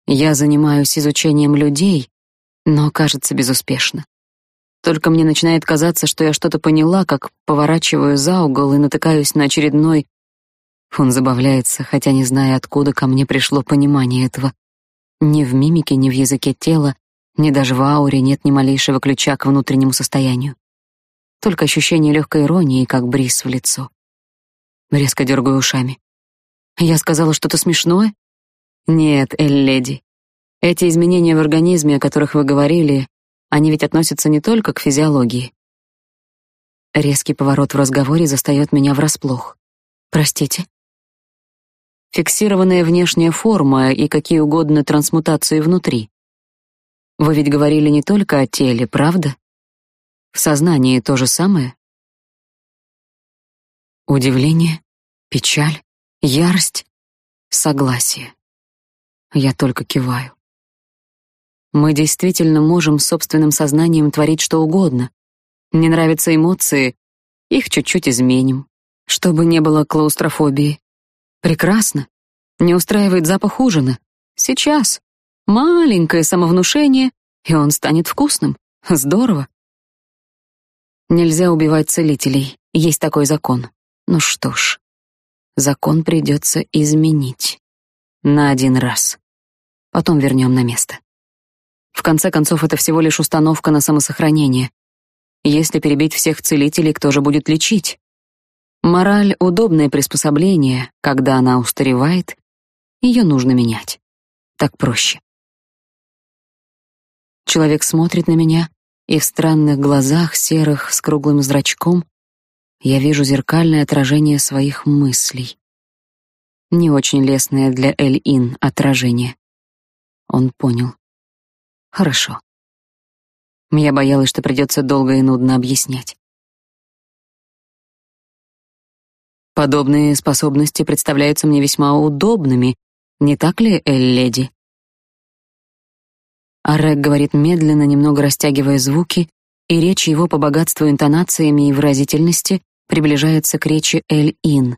Я занимаюсь изучением людей, но, кажется, безуспешно. Только мне начинает казаться, что я что-то поняла, как поворачиваю за угол и натыкаюсь на очередной... Он забавляется, хотя не зная, откуда ко мне пришло понимание этого. Ни в мимике, ни в языке тела, ни даже в ауре нет ни малейшего ключа к внутреннему состоянию. Только ощущение легкой иронии, как бриз в лицо. Резко дергаю ушами. Я сказала что-то смешное? Нет, Эль-леди. Эти изменения в организме, о которых вы говорили, они ведь относятся не только к физиологии. Резкий поворот в разговоре застаёт меня врасплох. Простите. Фиксированная внешняя форма и какие угодно трансмутации внутри. Вы ведь говорили не только о теле, правда? В сознании то же самое? Удивление, печаль, ярость, согласие. Я только киваю. Мы действительно можем собственным сознанием творить что угодно. Не нравятся эмоции, их чуть-чуть изменим, чтобы не было клаустрофобии. Прекрасно. Не устраивает запах ужина. Сейчас. Маленькое самовнушение, и он станет вкусным. Здорово. Нельзя убивать целителей. Есть такой закон. Ну что ж, закон придется изменить. На один раз. Потом вернем на место. В конце концов, это всего лишь установка на самосохранение. Если перебить всех целителей, кто же будет лечить? Мораль — удобное приспособление, когда она устаревает, ее нужно менять. Так проще. Человек смотрит на меня, и в странных глазах, серых, с круглым зрачком, я вижу зеркальное отражение своих мыслей. Не очень лестное для Эль-Ин отражение. Он понял. Хорошо. Я боялась, что придется долго и нудно объяснять. Подобные способности представляются мне весьма удобными, не так ли, Эль-леди? Арек говорит медленно, немного растягивая звуки, и речь его по богатству интонациями и выразительности приближается к речи Эль-Ин.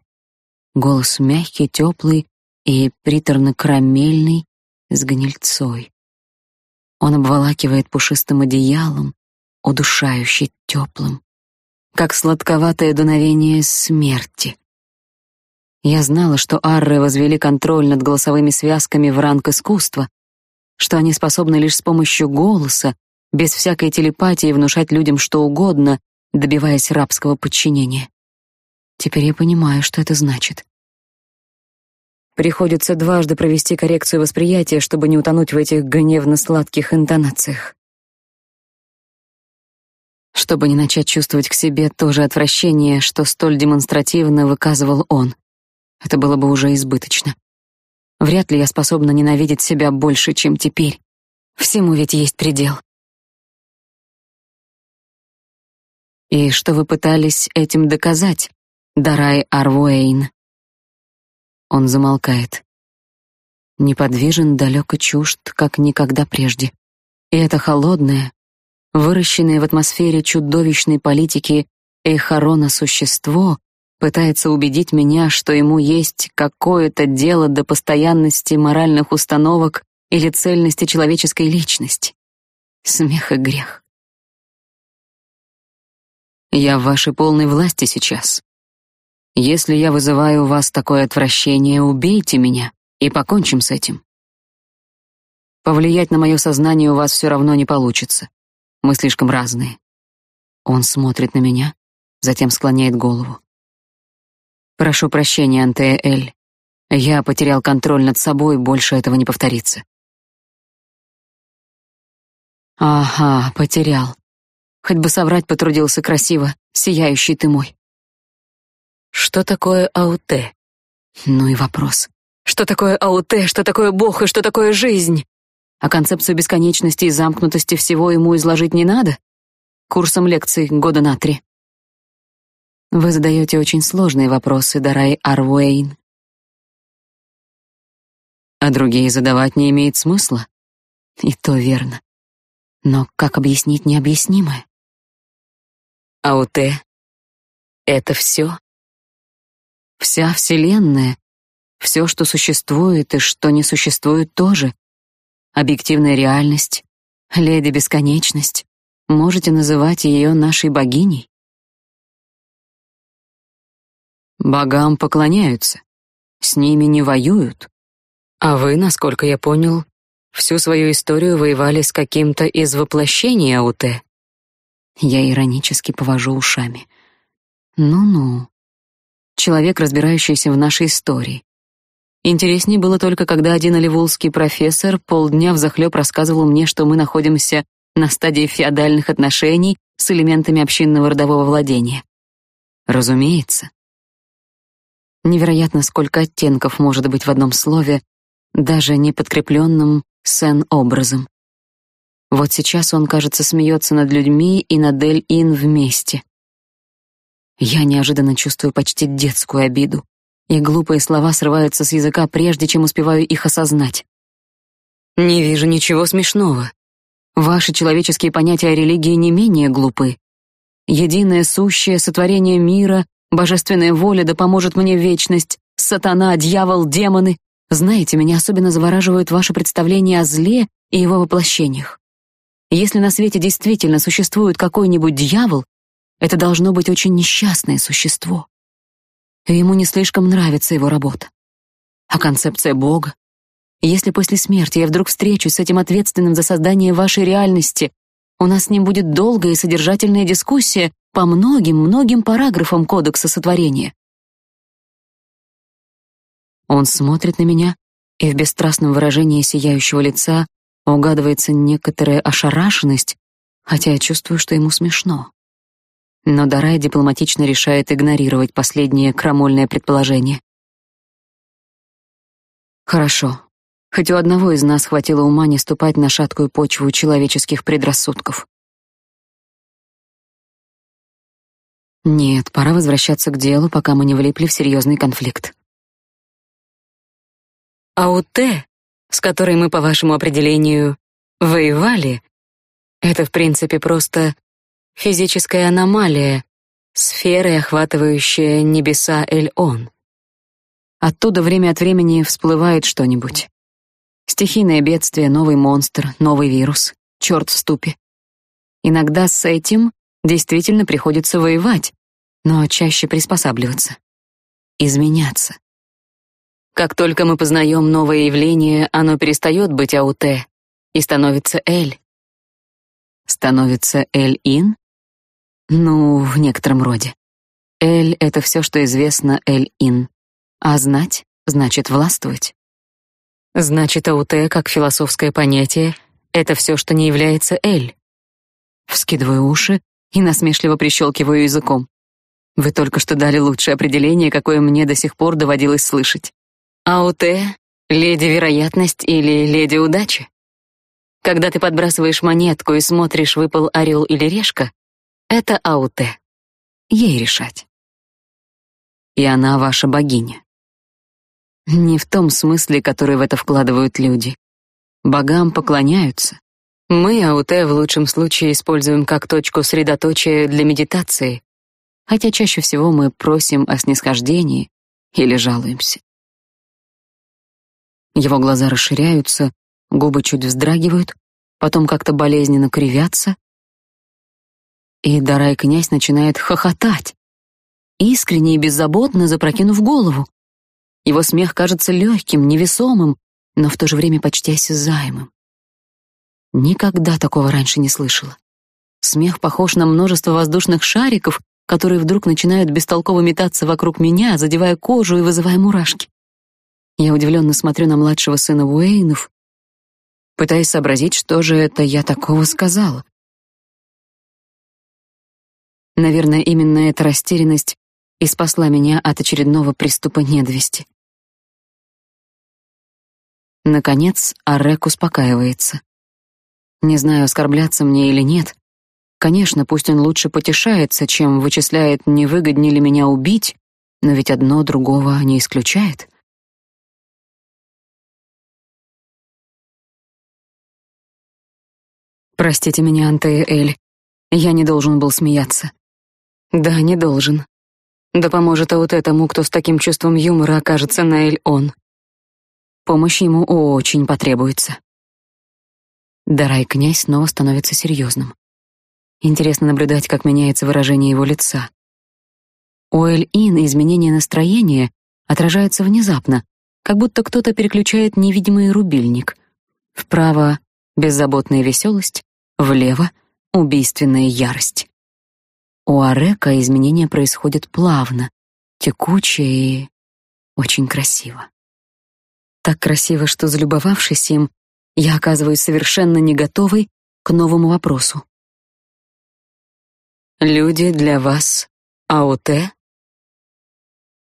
Голос мягкий, теплый и приторно-карамельный с гнильцой. Он обволакивает пушистым одеялом, удушающе теплым, как сладковатое дуновение смерти. Я знала, что арры возвели контроль над голосовыми связками в ранг искусства, что они способны лишь с помощью голоса, без всякой телепатии внушать людям что угодно, добиваясь рабского подчинения. Теперь я понимаю, что это значит. Приходится дважды провести коррекцию восприятия, чтобы не утонуть в этих гневно-сладких интонациях. Чтобы не начать чувствовать к себе то же отвращение, что столь демонстративно выказывал он. Это было бы уже избыточно. Вряд ли я способна ненавидеть себя больше, чем теперь. Всему ведь есть предел. И что вы пытались этим доказать, Дарай Арвуэйн? Он замолкает. Неподвижен, далеко чужд, как никогда прежде. И это холодное, выращенное в атмосфере чудовищной политики Эйхарона существо пытается убедить меня, что ему есть какое-то дело до постоянности моральных установок или цельности человеческой личности. Смех и грех. Я в вашей полной власти сейчас. Если я вызываю у вас такое отвращение, убейте меня и покончим с этим. Повлиять на мое сознание у вас все равно не получится. Мы слишком разные. Он смотрит на меня, затем склоняет голову. Прошу прощения, Антеэль. Я потерял контроль над собой, больше этого не повторится. Ага, потерял. Хоть бы соврать потрудился красиво, сияющий ты мой. Что такое ауте? Ну и вопрос. Что такое АУТ, что такое Бог и что такое жизнь? А концепцию бесконечности и замкнутости всего ему изложить не надо? Курсом лекций года на три. Вы задаете очень сложные вопросы, Дарай Арвуэйн. А другие задавать не имеет смысла. И то верно. Но как объяснить необъяснимое? АУТ — это все. Вся Вселенная, все, что существует и что не существует тоже. Объективная реальность, леди Бесконечность. Можете называть ее нашей богиней? Богам поклоняются, с ними не воюют. А вы, насколько я понял, всю свою историю воевали с каким-то из воплощений АУТ. Я иронически повожу ушами. Ну-ну. Человек, разбирающийся в нашей истории. Интереснее было только, когда один оливулский профессор полдня взахлёб рассказывал мне, что мы находимся на стадии феодальных отношений с элементами общинного родового владения. Разумеется. Невероятно, сколько оттенков может быть в одном слове, даже не подкрепленном сен-образом. Вот сейчас он, кажется, смеется над людьми и над Эль-Ин вместе. Я неожиданно чувствую почти детскую обиду, и глупые слова срываются с языка, прежде чем успеваю их осознать. Не вижу ничего смешного. Ваши человеческие понятия о религии не менее глупы. Единое сущее сотворение мира, божественная воля да поможет мне вечность, сатана, дьявол, демоны. Знаете, меня особенно завораживают ваши представления о зле и его воплощениях. Если на свете действительно существует какой-нибудь дьявол, это должно быть очень несчастное существо. И ему не слишком нравится его работа. А концепция Бога? Если после смерти я вдруг встречусь с этим ответственным за создание вашей реальности, у нас с ним будет долгая и содержательная дискуссия по многим-многим параграфам Кодекса сотворения. Он смотрит на меня, и в бесстрастном выражении сияющего лица Угадывается некоторая ошарашенность, хотя я чувствую, что ему смешно. Но Дарай дипломатично решает игнорировать последнее крамольное предположение. Хорошо. Хоть у одного из нас хватило ума не ступать на шаткую почву человеческих предрассудков. Нет, пора возвращаться к делу, пока мы не влипли в серьезный конфликт. АУТ с которой мы, по вашему определению, воевали, это, в принципе, просто физическая аномалия, сферы, охватывающая небеса Эль-Он. Оттуда время от времени всплывает что-нибудь. Стихийное бедствие, новый монстр, новый вирус, черт в ступе. Иногда с этим действительно приходится воевать, но чаще приспосабливаться, изменяться. Как только мы познаем новое явление, оно перестает быть АУТ и становится Эль. Становится Эль-Ин? Ну, в некотором роде. Эль — это все, что известно Эль-Ин. А знать — значит властвовать. Значит, АУТ, как философское понятие, это все, что не является Эль. Вскидываю уши и насмешливо прищелкиваю языком. Вы только что дали лучшее определение, какое мне до сих пор доводилось слышать. АУТ — леди вероятность или леди удачи. Когда ты подбрасываешь монетку и смотришь, выпал орел или решка, это АУТ. Ей решать. И она ваша богиня. Не в том смысле, который в это вкладывают люди. Богам поклоняются. Мы АУТ в лучшем случае используем как точку средоточия для медитации, хотя чаще всего мы просим о снисхождении или жалуемся. Его глаза расширяются, губы чуть вздрагивают, потом как-то болезненно кривятся. И Дарай князь начинает хохотать, искренне и беззаботно запрокинув голову. Его смех кажется легким, невесомым, но в то же время почти осязаемым. Никогда такого раньше не слышала. Смех похож на множество воздушных шариков, которые вдруг начинают бестолково метаться вокруг меня, задевая кожу и вызывая мурашки. Я удивленно смотрю на младшего сына Уэйнов, пытаясь сообразить, что же это я такого сказала. Наверное, именно эта растерянность и спасла меня от очередного приступа ненависти. Наконец, Арек успокаивается. Не знаю, оскорбляться мне или нет. Конечно, пусть он лучше потешается, чем вычисляет, не выгоднее ли меня убить, но ведь одно другого не исключает. Простите меня, Антея Эль. Я не должен был смеяться. Да, не должен. Да поможет вот этому, кто с таким чувством юмора окажется на Эль он. Помощь ему очень потребуется. Дарай князь снова становится серьезным. Интересно наблюдать, как меняется выражение его лица. У Эль-Ин изменение настроения отражается внезапно, как будто кто-то переключает невидимый рубильник. Вправо — беззаботная веселость, влево — убийственная ярость. У Арека изменения происходят плавно, текуче и очень красиво. Так красиво, что, залюбовавшись им, я оказываюсь совершенно не готовой к новому вопросу. Люди для вас АОТ?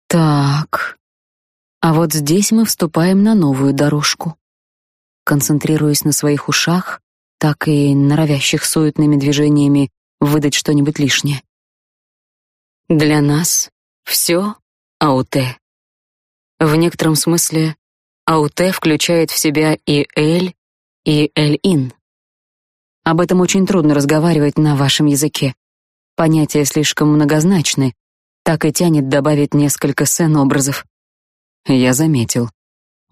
Так. А вот здесь мы вступаем на новую дорожку. Концентрируясь на своих ушах, так и норовящих суетными движениями выдать что-нибудь лишнее. Для нас все АУТ. В некотором смысле АУТ включает в себя и Эль, и Эль-Ин. Об этом очень трудно разговаривать на вашем языке. Понятия слишком многозначны, так и тянет добавить несколько сцен-образов. Я заметил.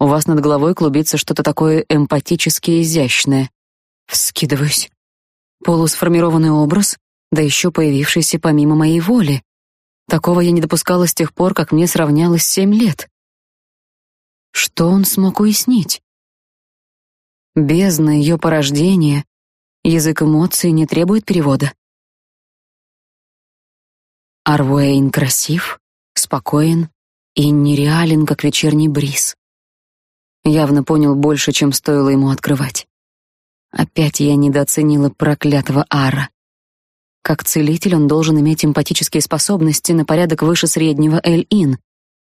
У вас над головой клубится что-то такое эмпатически изящное. Вскидываюсь. Полусформированный образ, да еще появившийся помимо моей воли. Такого я не допускала с тех пор, как мне сравнялось семь лет. Что он смог уяснить? Бездна ее порождения, язык эмоций не требует перевода. Арвуэйн красив, спокоен и нереален, как вечерний бриз. Явно понял больше, чем стоило ему открывать. Опять я недооценила проклятого Ара. Как целитель он должен иметь эмпатические способности на порядок выше среднего Эль-Ин,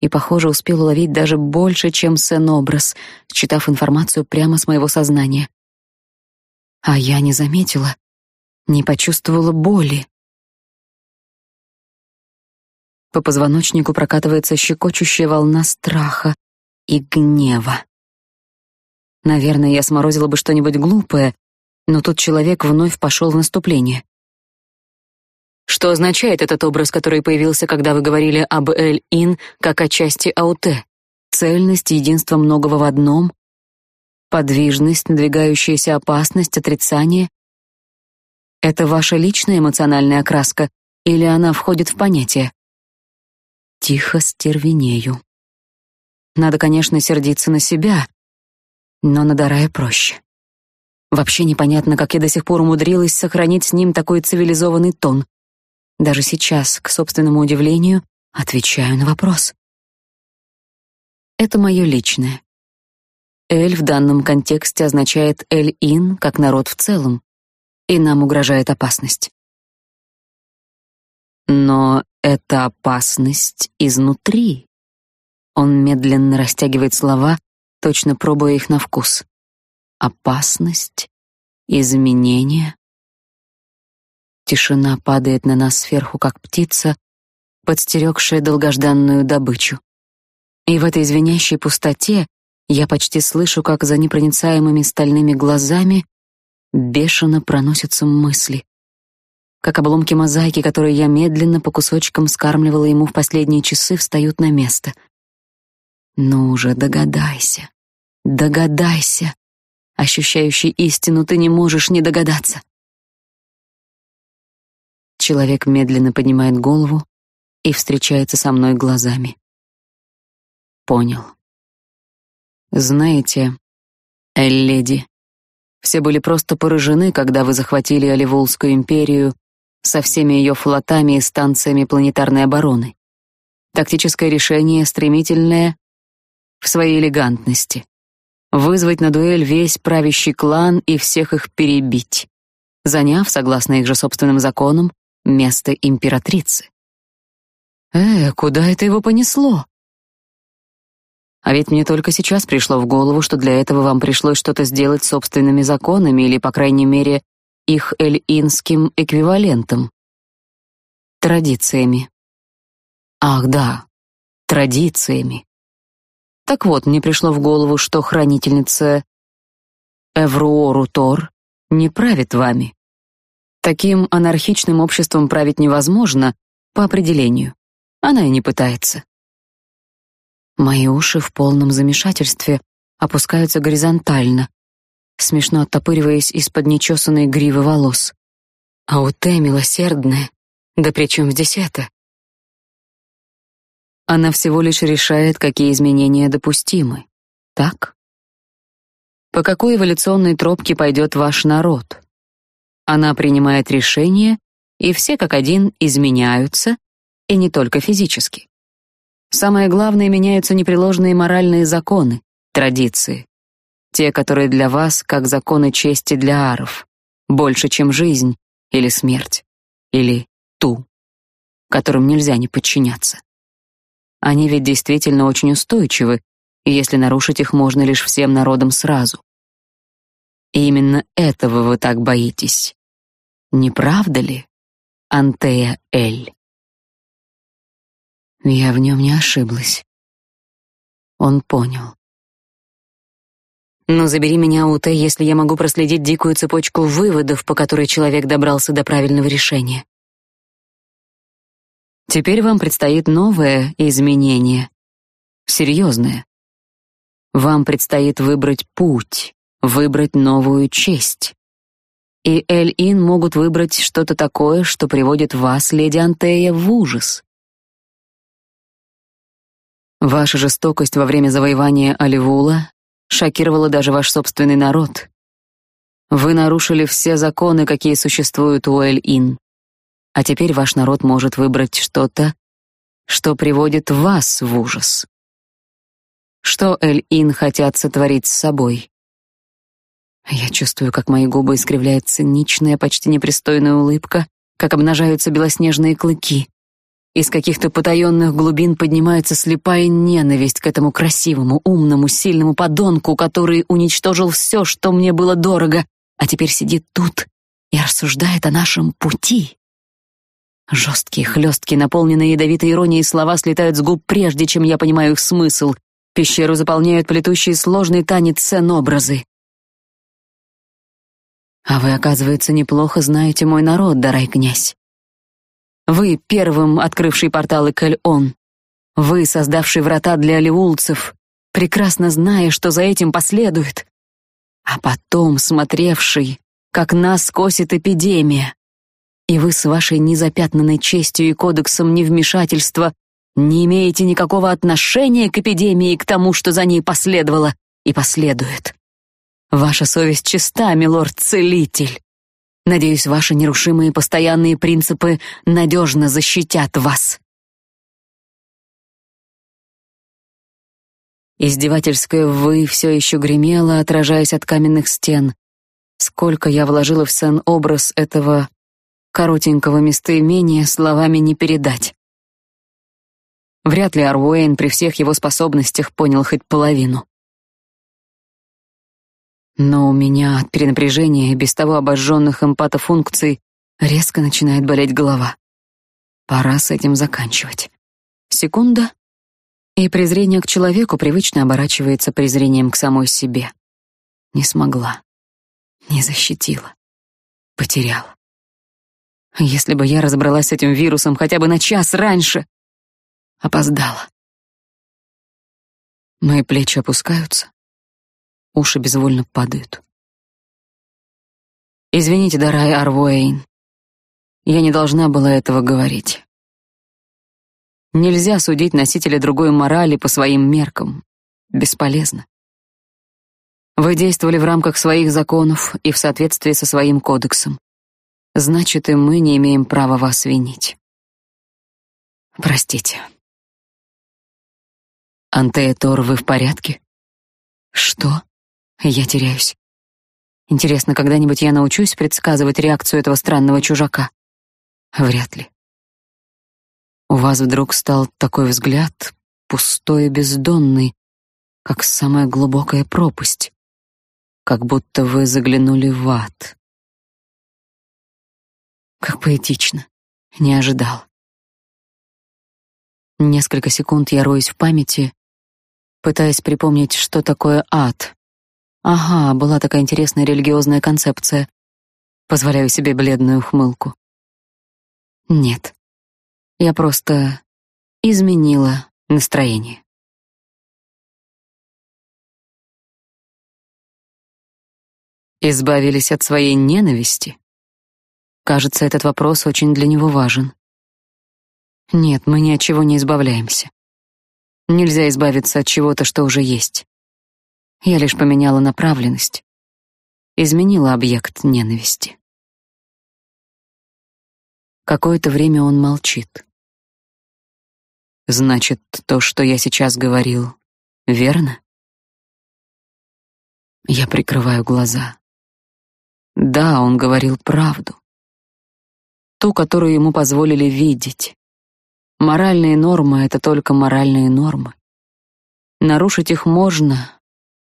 и, похоже, успел уловить даже больше, чем Сен-образ, считав информацию прямо с моего сознания. А я не заметила, не почувствовала боли. По позвоночнику прокатывается щекочущая волна страха и гнева. Наверное, я сморозила бы что-нибудь глупое, но тут человек вновь пошел в наступление. Что означает этот образ, который появился, когда вы говорили об Эль-Ин как о части Ауте? Цельность, единство многого в одном, подвижность, надвигающаяся опасность, отрицание. Это ваша личная эмоциональная окраска или она входит в понятие? Тихо стервенею. Надо, конечно, сердиться на себя, но на Дарая проще. Вообще непонятно, как я до сих пор умудрилась сохранить с ним такой цивилизованный тон. Даже сейчас, к собственному удивлению, отвечаю на вопрос. Это мое личное. Эль в данном контексте означает Эль-Ин как народ в целом, и нам угрожает опасность. Но это опасность изнутри. Он медленно растягивает слова, точно пробуя их на вкус. Опасность, изменение. Тишина падает на нас сверху, как птица, подстерегшая долгожданную добычу. И в этой звенящей пустоте я почти слышу, как за непроницаемыми стальными глазами бешено проносятся мысли. Как обломки мозаики, которые я медленно по кусочкам скармливала ему в последние часы, встают на место. Ну уже догадайся. Догадайся. Ощущающий истину, ты не можешь не догадаться. Человек медленно поднимает голову и встречается со мной глазами. Понял. Знаете, Эль-леди, все были просто поражены, когда вы захватили Оливолскую империю со всеми ее флотами и станциями планетарной обороны. Тактическое решение стремительное в своей элегантности вызвать на дуэль весь правящий клан и всех их перебить, заняв, согласно их же собственным законам, место императрицы. Э, куда это его понесло? А ведь мне только сейчас пришло в голову, что для этого вам пришлось что-то сделать собственными законами или, по крайней мере, их эльинским эквивалентом. Традициями. Ах, да, традициями. Так вот, мне пришло в голову, что хранительница Эвруору Тор не правит вами. Таким анархичным обществом править невозможно по определению. Она и не пытается. Мои уши в полном замешательстве опускаются горизонтально, смешно оттопыриваясь из-под нечесанной гривы волос. А у Тэ милосердная, да при чем здесь это? Она всего лишь решает, какие изменения допустимы, так? По какой эволюционной тропке пойдет ваш народ? Она принимает решения, и все как один изменяются, и не только физически. Самое главное, меняются непреложные моральные законы, традиции. Те, которые для вас как законы чести для аров, больше, чем жизнь или смерть, или ту, которым нельзя не подчиняться. Они ведь действительно очень устойчивы, и если нарушить их можно лишь всем народам сразу. И именно этого вы так боитесь. Не правда ли, Антея Эль? Я в нем не ошиблась. Он понял. Но забери меня, Ута, если я могу проследить дикую цепочку выводов, по которой человек добрался до правильного решения. Теперь вам предстоит новое изменение. Серьезное. Вам предстоит выбрать путь, выбрать новую честь. И Эль-Ин могут выбрать что-то такое, что приводит вас, леди Антея, в ужас. Ваша жестокость во время завоевания Оливула шокировала даже ваш собственный народ. Вы нарушили все законы, какие существуют у Эль-Ин. А теперь ваш народ может выбрать что-то, что приводит вас в ужас. Что Эль-Ин хотят сотворить с собой? Я чувствую, как мои губы искривляет циничная, почти непристойная улыбка, как обнажаются белоснежные клыки. Из каких-то потаенных глубин поднимается слепая ненависть к этому красивому, умному, сильному подонку, который уничтожил все, что мне было дорого, а теперь сидит тут и рассуждает о нашем пути. Жесткие, хлесткие, наполненные ядовитой иронией слова слетают с губ, прежде чем я понимаю их смысл. Пещеру заполняют плетущие сложный танец сцен-образы. А вы, оказывается, неплохо знаете мой народ, дарай князь. Вы, первым открывший порталы Кэль-Он. Вы, создавший врата для алиулцев, прекрасно зная, что за этим последует. А потом смотревший, как нас косит эпидемия. И вы с вашей незапятнанной честью и кодексом невмешательства не имеете никакого отношения к эпидемии и к тому, что за ней последовало и последует. Ваша совесть чиста, милорд-целитель. Надеюсь, ваши нерушимые постоянные принципы надежно защитят вас. Издевательское «вы» все еще гремело, отражаясь от каменных стен. Сколько я вложила в сэн-образ этого коротенького местоимения, словами не передать. Вряд ли Арвуэйн при всех его способностях понял хоть половину. Но у меня от перенапряжения и без того обожженных эмпатофункций резко начинает болеть голова. Пора с этим заканчивать. Секунда, и презрение к человеку привычно оборачивается презрением к самой себе. Не смогла, не защитила, потеряла. Если бы я разобралась с этим вирусом хотя бы на час раньше, опоздала. Мои плечи опускаются, Уши безвольно падают. Извините, Дарай Арвуэйн. Я не должна была этого говорить. Нельзя судить носителя другой морали по своим меркам. Бесполезно. Вы действовали в рамках своих законов и в соответствии со своим кодексом. Значит, и мы не имеем права вас винить. Простите. Антея Тор, вы в порядке? Что? Я теряюсь. Интересно, когда-нибудь я научусь предсказывать реакцию этого странного чужака? Вряд ли. У вас вдруг стал такой взгляд, пустой и бездонный, как самая глубокая пропасть, как будто вы заглянули в ад. Как поэтично. Не ожидал. Несколько секунд я роюсь в памяти, пытаясь припомнить, что такое ад. Ага, была такая интересная религиозная концепция. Позволяю себе бледную ухмылку. Нет. Я просто изменила настроение. Избавились от своей ненависти? Кажется, этот вопрос очень для него важен. Нет, мы ни от чего не избавляемся. Нельзя избавиться от чего-то, что уже есть. Я лишь поменяла направленность, изменила объект ненависти. Какое-то время он молчит. Значит, то, что я сейчас говорил, верно? Я прикрываю глаза. Да, он говорил правду. Ту, которую ему позволили видеть. Моральные нормы — это только моральные нормы. Нарушить их можно,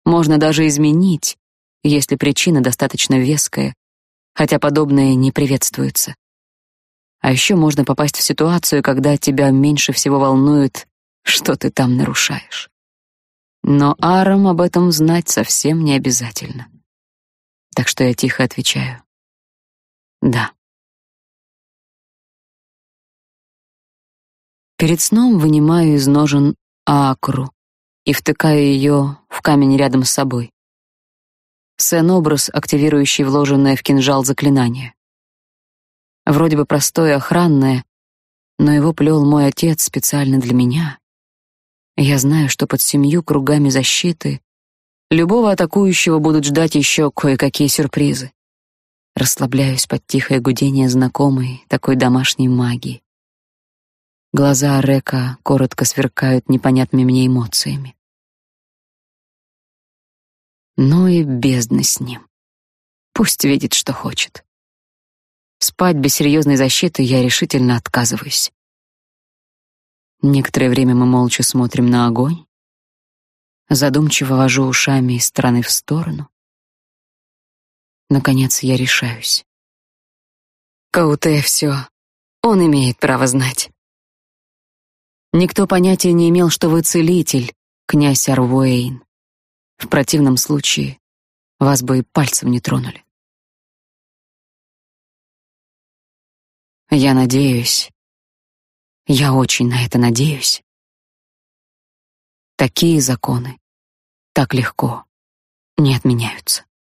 можно даже изменить, если причина достаточно веская, хотя подобное не приветствуется. А еще можно попасть в ситуацию, когда тебя меньше всего волнует, что ты там нарушаешь. Но Арам об этом знать совсем не обязательно. Так что я тихо отвечаю. Да. Перед сном вынимаю из ножен акру и втыкаю ее в камень рядом с собой. Сен-образ, активирующий вложенное в кинжал заклинание. Вроде бы простое, охранное, но его плел мой отец специально для меня. Я знаю, что под семью кругами защиты любого атакующего будут ждать еще кое-какие сюрпризы. Расслабляюсь под тихое гудение знакомой такой домашней магии. Глаза Река коротко сверкают непонятными мне эмоциями. Ну и бездна с ним. Пусть видит, что хочет. Спать без серьезной защиты я решительно отказываюсь. Некоторое время мы молча смотрим на огонь. Задумчиво вожу ушами из стороны в сторону. Наконец я решаюсь. Кауте все. Он имеет право знать. Никто понятия не имел, что вы целитель, князь Арвуэйн. В противном случае вас бы и пальцем не тронули. Я надеюсь, я очень на это надеюсь. Такие законы так легко не отменяются.